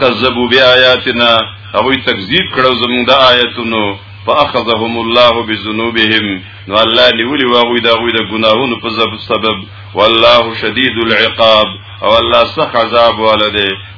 کذبوا بیااتنا هغه تکذیب کړو زموږ د آیاتونو فاخذهم الله بذنوبهم نو الله نیولی واغوی دا غوی د ګناهونو په سبب والله شدید العقاب او الله سخت عذاب والده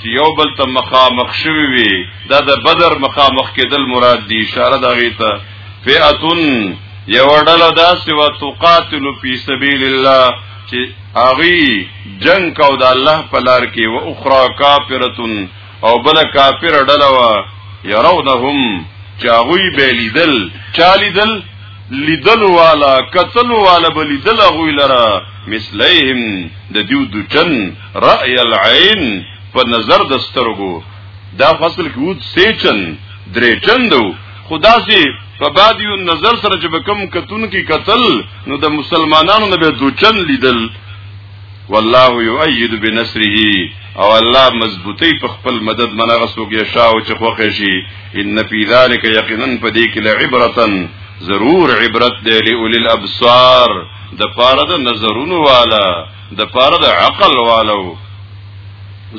چې یو بل ته مخامخ شوی وي دا د بدر مخامخ کېدل مراد دی اشاره دا غي ته فئتون یو ډله داسې و تقاتل فی سبیل الله چې اغي جنگ کو د الله په لار کې او اخرى کافرتون او بل کافر ډله و يرونهم چاغوی به لیدل چالیدل لیدل والا قتل والا بلیدل غوی لرا مثلیهم د دیو دچن رأي العين په نظر د سترګو دا فصل کې ود سیچن درې چندو خدا سي په بادیو نظر سره چې بکم کتون کې قتل نو د مسلمانانو نه به دوچن لیدل والله یؤید بنصره او الله مضبوطی په خپل مدد منغه سوګ یشا او چې خوخه شي ان فی ذلک یقینا پدې کې لعبرتن ضرور عبرت دی لئول الابصار د پاره د نظرونو والا د پاره د عقل والو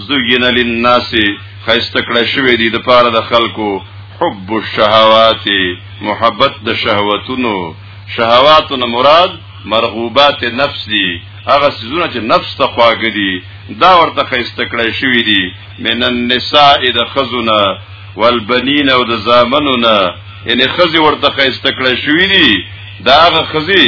زوجین للناس خیسته کړه شوې دي د پاره د خلکو حب الشهوات محبت د شهوتونو شهواتونه مراد مرغوبات نفس دي هغه سيزونه چې نفس ته خواږه دي دا ورته خیسته کړی شوی دي من النساء د خزونه والبنین او د زامنونه یعنی خزي ورته خیسته کړی شوی دي دا هغه خزي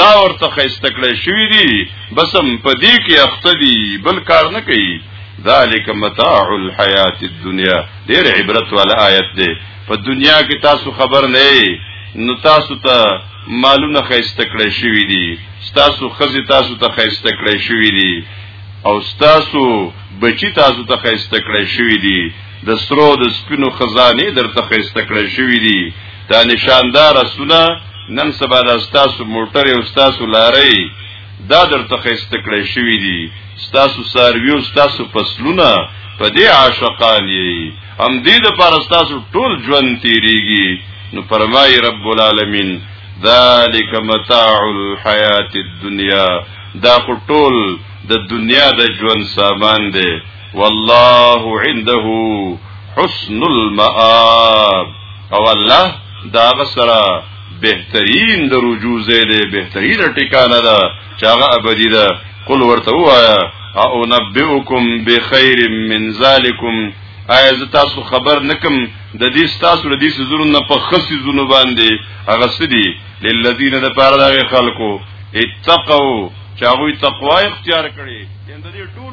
دا ورته خسته کړی شوی دی بسم په دې کې اخته دی بل کار نه کوي ذالک متاع الحیات الدنیا ډیر عبرت والا آیت دی په دنیا کې تاسو خبر نه نو تاسو ته مالونه خسته کړی شوی دی تاسو خزي تاسو ته خسته کړی شوی دی او تاسو بچی تاسو ته خسته کړی شوی دی د سرو د سپینو خزانه درته خسته کړی شوی دی دا نشاندار اصله نن سبا د استاسو موټر او استاسو لارې دا درته خسته کړې شوې دي استاسو سارویو استاسو فصلونه په دې عاشقان یې هم دې د پر استاسو ټول ژوند تیریږي نو فرمای رب العالمین ذالک متاع الحیات الدنیا دا ټول د دنیا د ژوند سامان دی والله عنده حسن المآب او الله دا غسرا بهترین د رجوع زیده بهترین ټکانه ده چې هغه ابدی ده قل ورته وایا او نبئکم بخیر من ذالکم آیا زه تاسو خبر نکم د دې تاسو د دې سزونو نه په خصي زونو باندې هغه سدي للذین د پاره د خلکو اتقوا چاوي تقوا اختیار کړي اند دې ټول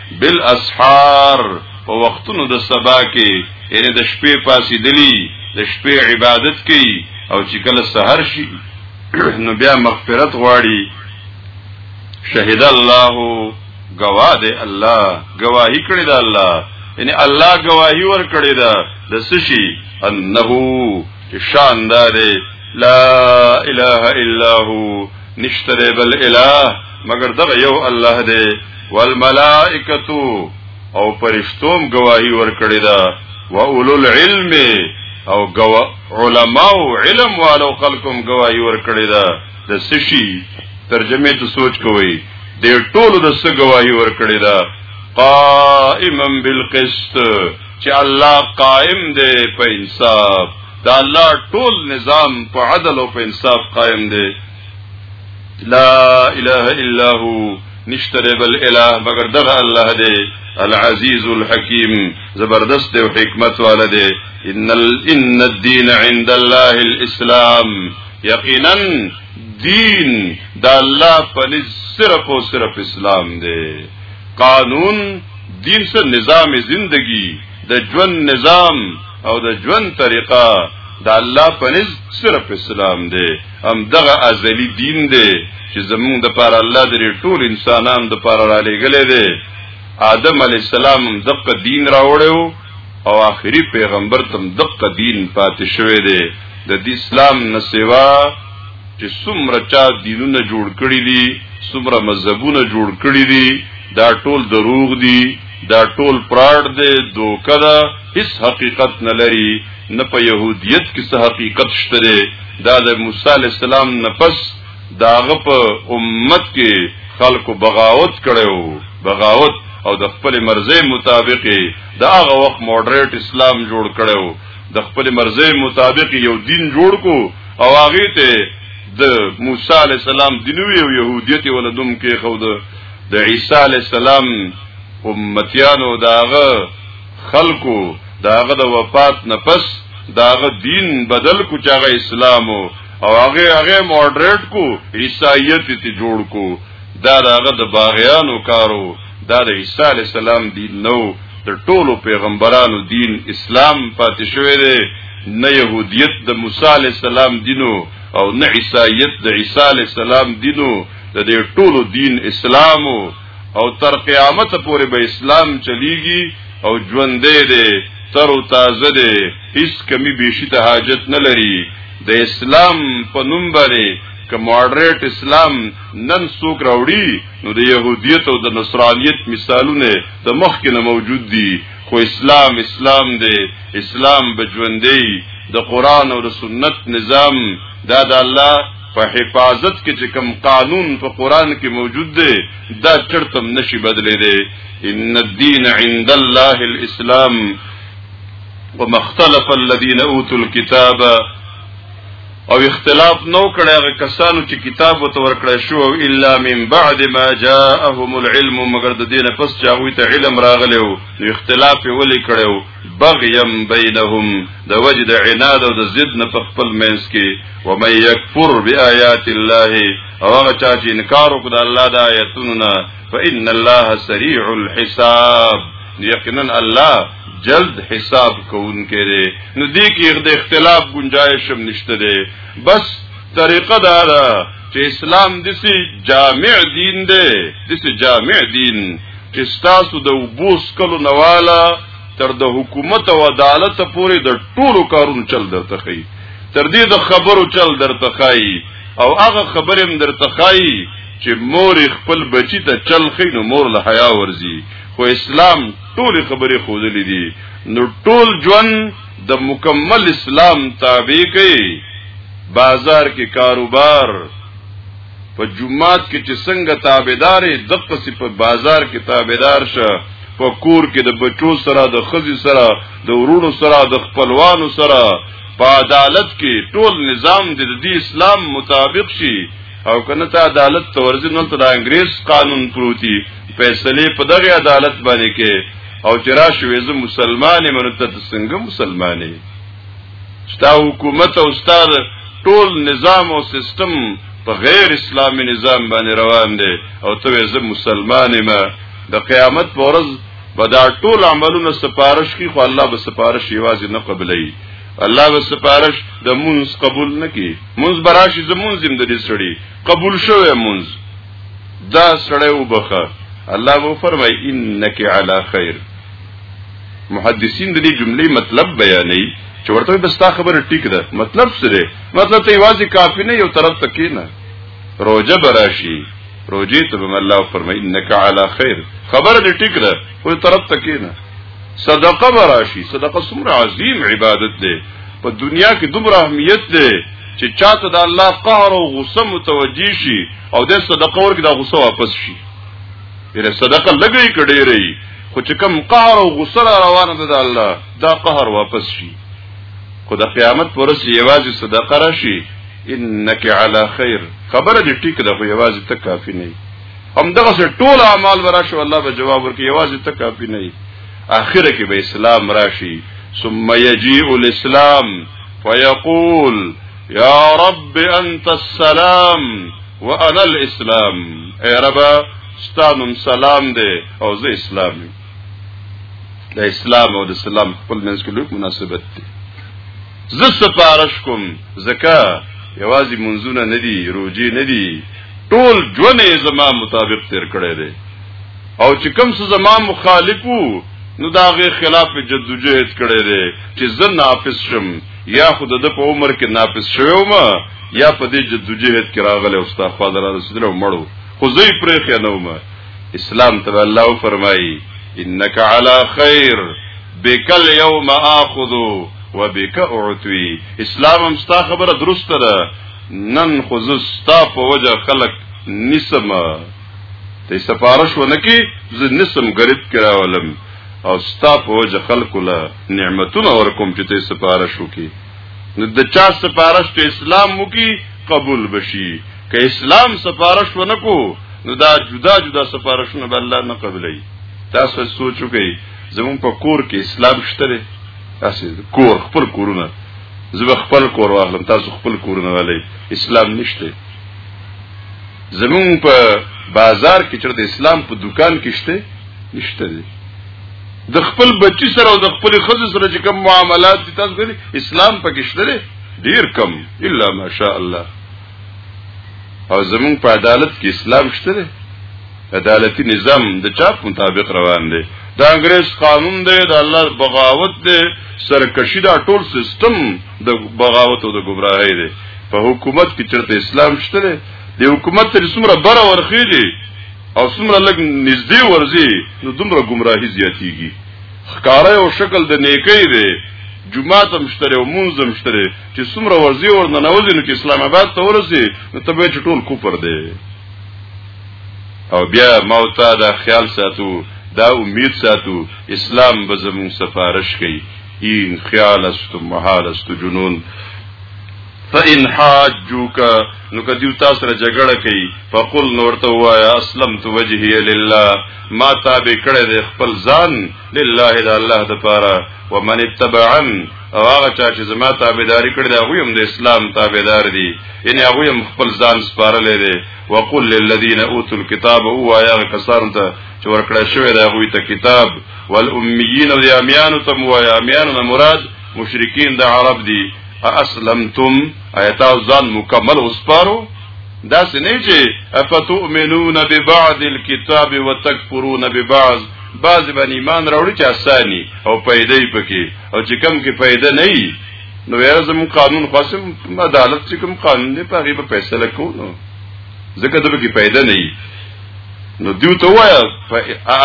بالاسحار په وختونو د سبا کې یعنی د شپې پاسې دلی د شپې عبادت کوي او چې کله سحر شي نو بیا مغفرت غواړي شهید الله گواه دی الله گواہی کړی دا الله یعنی الله گواہی ور کړی دا د سشي انه شان دا دی لا اله الا هو نشتره بل اله مگر دغه یو الله دی والملائکتو او پرشتوم گواہی ورکړی دا و اولو العلم او گوا علماء او علم والو خلقم گواہی ورکړی دا د سشي ترجمه ته سوچ کوئ د ټولو د څه گواہی ورکړی دا قائما بالقسط چې الله قائم دی په انصاف دا الله ټول نظام په عدل او په انصاف قائم دی لا اله الا هو نشتر بل اله مگر دغه الله دی العزیز الحکیم زبردست او حکمت والا دی ان ان الدين عند الله الاسلام یقینا دین دا الله په صرف او صرف اسلام دی قانون دین سره نظام زندگی د ژوند نظام او د ژوند طریقه د الله په نس صرف اسلام دی هم دغه ازلی دین دی چې زمونږ د پاره الله درې ټول انسانان د پاره را لېګلې دی آدم علی السلام دغه دین راوړیو او آخري پیغمبر تم دغه دین پاتې شوی دی د دې اسلام نه سیوا چې څومره چا دینونه جوړ کړی دي څومره مذهبونه جوړ کړی دي دا ټول دروغ دي دا ټول پراړ دی دوکه ده هیڅ حقیقت نه لري نه په يهوديت کې څه حقیقت شته دی دا د موسی علی السلام نه پس داغه په امت کې خلکو بغاوت کړو بغاوت او د خپل مرزه مطابق دا هغه وخت مودریټ اسلام جوړ کړو د خپل مرزه مطابق یو دین جوړ کو او هغه ته د موسی علی السلام دینوی او يهودیت ولدم کې خو د عیسی علی السلام امتیانو داغه خلکو داغه د وفات نه پس داغه دین بدل کو چاغه اسلام او هغه هغه مودریټ کو عیسایت ته جوړ کو دا داغه د باغیانو کارو دا د عیسی علی السلام دین نو د ټولو پیغمبرانو دین اسلام پاتې شوی دی نه يهودیت د موسی علی السلام دینو او نه عیسایت د عیسی علی السلام دینو د دې ټولو دین اسلامو او تر قیامت پورې به اسلام چلیږي او ژوندې ده تر او تازه ده هیڅ کمی بیشی ته حاجت نه لري د اسلام په نوم باندې که ماډریټ اسلام نن څوک راوړي نو د يهودیت او د نصرانیت مثالونه د مخکې نه موجود دي خو اسلام اسلام دی اسلام بجوندي د قران او د سنت نظام دا د الله په حفاظت کې چې کوم قانون په قران کې موجود دی دا چرته نشي بدلې دی ان الدين عند الله الاسلام وما اختلف الذين اوتوا الكتاب او اختلاف نو کړه هغه کسانو چې کتاب وته ورکړ شو الا من بعد ما جاءهم العلم مگر د دینه پس چاوي ته علم راغلو اختلاف ولې کړو بغيا بينهم د وجد عناد او د ضد نه په خپل منځ کې و من يكفر بآيات الله او هغه چا چې انکار وکړ د الله د آیاتونو نه فإن الله سريع الحساب یقینا الله جلد حساب کوونکې دی نو دې کې د اختلاف گنجائش هم نشته دی بس طریقه دا ده چې اسلام دسی جامع دین دی دسی جامع دین چې تاسو د وبوس کلو نواله تر د حکومت او عدالت پورې د ټولو کارونو چل درته خي تر دې د خبرو چل درته خي او هغه خبرې هم درته خي چې مور خپل بچی ته چل خي نو مور له حیا ورزي خو اسلام ټول خبرې خودلې دي نو ټول ژوند د مکمل اسلام تابع کوي بازار کې کاروبار په جمعات کې چې څنګه تابعدارې دغه سی په بازار کې تابعدار شه په کور کې د بچو سره د خزي سره د ورونو سره د خپلوانو سره په عدالت کې ټول نظام د دې اسلام مطابق شي او کنه ته عدالت تورځي نو ته د انګريز قانون پروتي فیصله په دغه عدالت باندې کې او چې راشوي زه مسلمانې منته څنګه مسلمانې ستا حکومت او ستا ټول نظام او سیستم په غیر اسلامي نظام باندې روان دی او ته زه مسلمان ما د قیامت پر ورځ به دا ټول عملونه سپارش کی خو الله به سپارش یوازې نه قبلای الله به سپارش د مونږ قبول نه کی مونږ براشي زمونږ زم د دې سړي قبول شوه مونږ دا سړی وبخه الله به فرمای انک علی خیر محدثین د دې جملې مطلب بیانوي چې ورته بس تا خبره ټیک ده مطلب څه دی مطلب ته یوازې کافی نه یو طرف ته کینه روزه براشي روزه ته به الله فرمایي انک علی خیر خبره دې ټیک ده خو طرف ته کینه صدقه براشي صدقه څومره عظیم عبادت دی په دنیا کې دومره اهمیت دی چې چاته د الله قهر او غصه متوجي شي او د صدقه ورګه د غصه واپس شي یره صدقه لګي کډې رہی خو چې کوم قهر او غصه را روانه ده د الله دا قهر واپس شي خو د قیامت پر ورځ یوازې صدقه راشي انک علی خیر خبره دې ټیک ده خو یوازې ته کافی نه هم دغه سه ټول اعمال وراشو الله به جواب ورکړي یوازې ته کافی نه اخر کې به اسلام راشي ثم یجیء الاسلام فیقول یا رب انت السلام وانا الاسلام اے رب ستانم سلام دے او زه اسلام یم د اسلام او د اسلام خپل منځ کې لوی مناسبت دی زه سپارښت کوم زکه یوازې منځونه نه دي روزي نه دي ټول ژوند یې زما مطابق تیر کړی دی او چې کوم څه زما مخالف وو نو دا غي خلاف جدوجہد کړی دی چې زه ناپس شم یا خود د په عمر کې ناپس شوم یا په دې جدوجہد کې راغلی او استغفار را رسیدل او مړو خو زه یې پرې خنوم اسلام ته الله فرمایي انك على خير بك اليوم اخذ وبك اعتوي اسلام هم ستا خبره درسته ده نن خو زستا په وجه خلق نسم ته سفارش ونکي ز نسم غریب کراولم او ستا په وجه خلق له نعمتونو ورکوم چې ته سفارش وکي نو د چا سفارش ته اسلام مو کی قبول بشي که اسلام سفارش ونکو نو دا جدا جدا سفارشونه به الله نه قبلای تاسو سوچو کوي زمون په کور کې اسلام شته دی تاسو کور خپل کورونه زه خپل کور واخلم تاسو خپل کورونه ولې اسلام نشته زمون په بازار کې چرته اسلام په دکان کې شته نشته دی د خپل بچی سره او د خپل خزه سره چې کوم معاملات دي تاسو غوړي اسلام پکې شته ډیر کم الا ماشاء الله او زمون په عدالت کې اسلام شته عدالتي نظام د چاپ مطابق روان دی دا انګريز قانون دی دا الله بغاوت دی سرکشي دا ټول سیستم د بغاوت او د گمراهۍ دی په حکومت کې چرته اسلام شته دی حکومت تر څومره بره ورخېږي او څومره لګ نږدې ورځي نو دومره گمراهي زیاتیږي خکاره او شکل د نیکی دی جمعه تم شتره او منظم شتره چې څومره ورځي ورنه نوځي نو چې اسلام آباد ته ورسي نو ته به ټول کوپر دی او بیا ما او تا دا خیال ساتو دا امید ساتو اسلام به زمون سفارش کوي این خیال است محال است جنون فإن حاجوك نو کدیو تاسو سره جګړه کوي فقل نور ته وایا اسلمت وجهي لله ما تابع کړی د خپل ځان لله د الله د پاره ومن اتبعن او هغه چا چې زما تابعداري کړې ده هغه هم د اسلام تابعدار دي یعنی هغه هم خپل ځان سپارلې دي وقل للذین اوتوا الكتاب او یا کسان ته چې ورکړی شوی دی هغه ته کتاب والامیین او یامیان ته مو یامیان مراد مشرکین د عرب دي اسلمتم ایت ځان مکمل وسپارو دا سنه چې افتؤمنون ببعض الكتاب وتكفرون ببعض بعض باندې ایمان راوړي چې اساني او پیدې پکې او چې کم کې پیدا نه وي نو یې زمو قانون خاصم عدالت چې کوم قانون دی په هغه به فیصله کوو ځکه دغه کې پیدا نه وي نو دیو ته وایا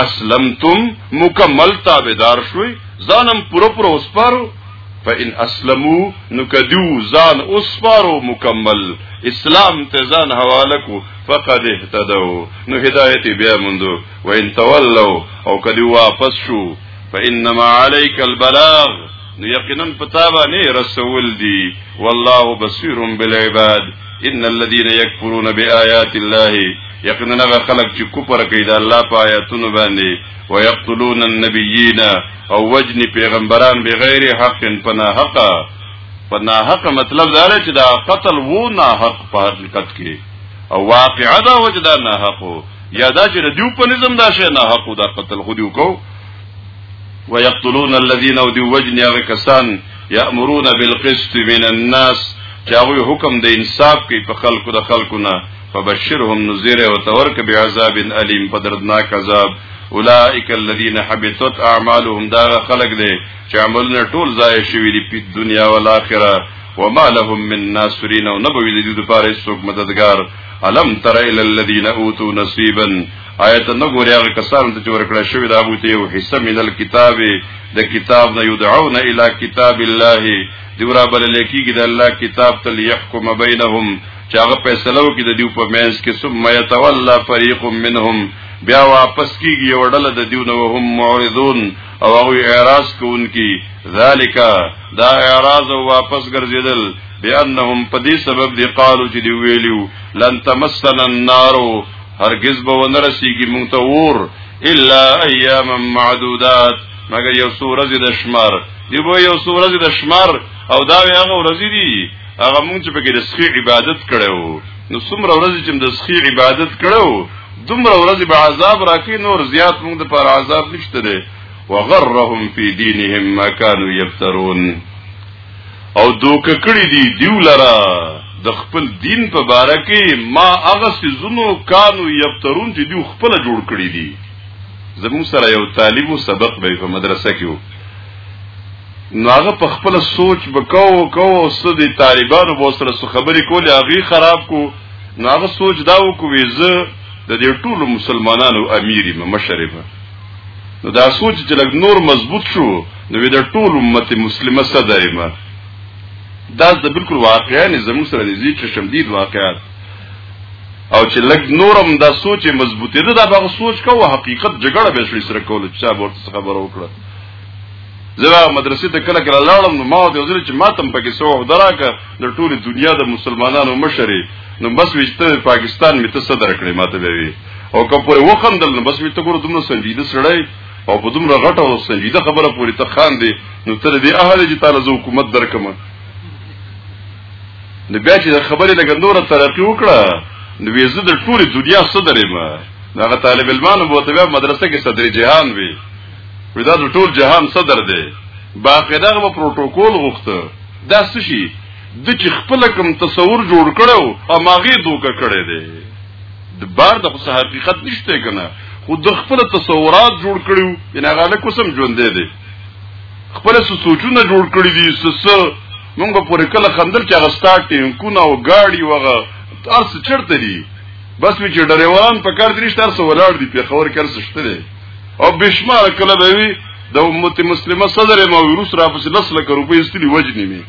اسلمتم مکمل تابعدار شوي ځانم پوره پوره وسپارو فإن اسلمو نو کدو ځان اوسپارو مکمل اسلام ته ځان حواله کو فقد اهتدوا نو هدایت بیا مندو وان تولوا او کدو واپس شو فانما عليك البلاغ نو یقینا پتا باندې رسول دی والله بصير بالعباد ان الذين يكفرون بآيات الله یقینا خلق چې کوپر کوي د الله په آیاتونو باندې ويقتلون النبيين او وجنی پیغمبران بغیر حق پنا حق پنا حق مطلب دا چې دا قتل وو نه حق په حقیقت کې او واقع دا وجدا نه حق یا دا چې دیو په نظم دا شی نه حق دا قتل خو دیو کو ويقتلون الذين ودي وجن يا کسان يأمرون بالقسط من الناس چاوی حکم د انصاف کوي په خلکو د خلکو نه فبشرهم نذير وتورك بعذاب اليم فدردناك عذاب اولئک الذين حبطت اعمالهم دا خلق دي چې عملونه ټول ضایع شوی دي په دنیا او آخرت وما لهم من ناصرين او نبوي دي د پاره څوک مددگار الم تر الى الذين اوتوا نصيبا آیت نو ګوري هغه کسان ته چې ورکړه شوی دا بوته یو حصہ من الكتاب د کتاب نه یدعون الى کتاب الله دی ورا بل لیکيږي د الله کتاب تل يحكم بينهم چې هغه فیصله وکړي د دیو په مینس کې ثم يتولى فريق منهم بیا واپس کیږي یو ډله د دیو نو هم معرضون او هغه اعتراض کوونکی ذالک دا اعتراض او واپس ګرځیدل بانهم په دې سبب دی قالو چې دی ویلو لن تمسنا النار هرگز به ونرسیږي مونږ ته ور الا ایاما معدودات مګر یو سورز د شمار دی به یو سورز د شمار او دا هغه ورځې دي هغه مونږ چې پکې د سخی عبادت کړو نو څومره ورځې چې د سخی عبادت کړو دومره ورځې به عذاب راکې نور زیات مونږ د پر عذاب نشته دی وغرهم فی دینهم ما كانوا یفترون او دوک کړی دی دیو لرا د خپل دین په باره کې ما هغه سيزونو کانو یفترون چې دیو خپل جوړ کړی دی زموږ سره یو طالب سبق به په مدرسه کې نو هغه په خپل سوچ وکاو کو او څه دي طالبانو به سره څه خبرې کولې هغه خراب کو نو هغه سوچ دا وکوي زه د دې ټولو مسلمانانو امیر یم مشرب نو دا سوچ چې لګ نور مضبوط شو نو د ټول امت مسلمه صدر یم دا د بالکل واقعا نظام سره دي چې شمدید واقعات او چې لګ نورم دا سوچ مضبوطی ده دا به سوچ کوو حقیقت جګړه به شي سره کول چې ورته خبر وکړه زه مدرسې ته کله کله لاړم نو ما ته وزل چې ماتم پکې سو دراکه د ټولې دنیا د مسلمانانو مشري نو بس وشته پاکستان می ته صدر کړې ماته وی او که په وخم دل نو بس می ته ګور دومره سنجیده سړی او په دومره غټه او سنجیده خبره پوری ته خان دی نو تر دې اهل چې تعالی زو حکومت درکم نو بیا چې خبرې لګ نور ترقی وکړه نو ویزه د ټوله دنیا صدر ما هغه طالب علمانو بوته مدرسه کې صدر جهان وی وی دا د ټول جهان صدر دی باقی دغه په پروتوکول غوښته دا څه شي د چې خپل کوم تصور جوړ کړو هماغه دوکه کړی دی د بار د خصه حقیقت نشته کنه خو د خپل تصورات جوړ کړو بنا غاله کوسم ژوند دی خپل سوچونه جوړ کړی دي سس مونږ په پوره کله خندل چې غستا ټینکونه او گاډي وغه تاسو چرته دي بس وی چې ډریوران په کار دي نشته تاسو ولاړ دي په خبر کار څه شته او بشمار کله به وي د امت مسلمه صدر ما ویروس را پسې لس لک روپۍ استلی وجنی می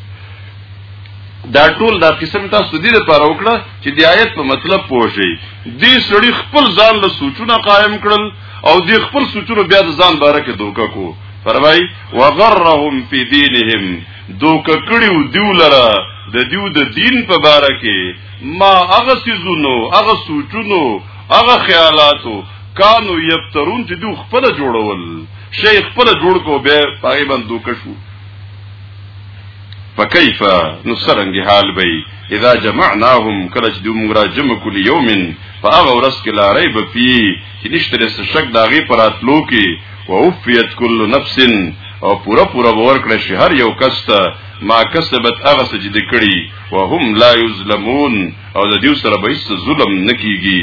دا ټول دا قسم تاسو دې لپاره وکړه چې د آیت په مطلب پوه شئ دې سړی خپل ځان له سوچونه قائم کړل او دې خپل سوچونه بیا د ځان باره کې دوکا کو فرمای وغرهم فی دینهم دوکا کړیو دیو لره د دیو د دین په باره کې ما هغه سيزونو هغه سوچونو هغه خیالاتو کانو یفترون چې دوی خپل جوړول شیخ خپل جوړ کو به پای باندې دوکشو فكيف نسرنګ حال بي اذا جمعناهم کله چې دوی موږ را جمع کول یوم فاغه ورځ کې لا ریب پی چې نشته رس شک داغه پراتلو کې ووفیت کل نفس او پورا پورا باور کړی شي هر یو کس ته ما کسبت هغه څه چې دکړي وهم لا یظلمون او د دې سره به هیڅ ظلم نکېږي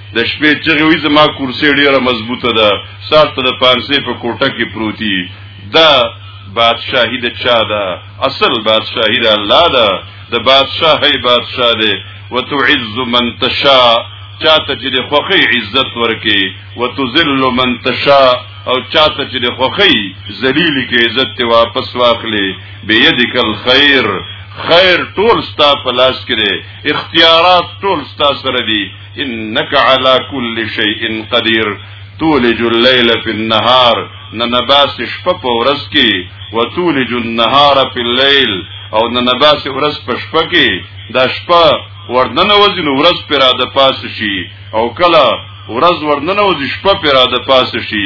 د شپې چغې وي زما کرسي ډیره مضبوطه ده سات ته د پانسې په کوټه کې پروتي دا بادشاهي د چا ده اصل بادشاهي د الله ده د بادشاهي بادشاه دی وتعز من تشاء چاته چې د خوخي عزت ورکي وتذل من تشاء او چاته چې د خوخي ذلیل کې عزت ته واپس واخلي بيدک الخير خیر ټول ستا په لاس کې اختیارات ټول ستا سره دي انك على كل شيء قدير تولج الليل في النهار ننباس شپه په ورځ کې وتولج النهار في الليل او ننباس ورځ په شپه کې دا شپه ورننه وځي نو ورځ پر اده پاس شي او کله ورځ ورننه وځي شپه پر اده پاس شي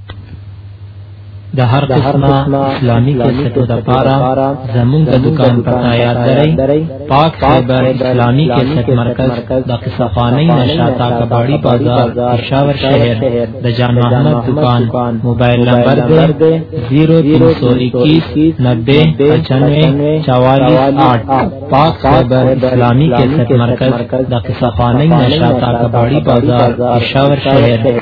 د هر قسمه اسلامي کیسټو د پاره زموږ د دکان پتا یاد درئ پاک خیبر اسلامي کیسټ مرکز د قصفانی نشاتا کباړی بازار پېښور شهر د جان محمد دکان موبایل نمبر دی 0321 9095 448 پاک خیبر اسلامي کیسټ مرکز د قصفانی نشاتا کباړی بازار پېښور شهر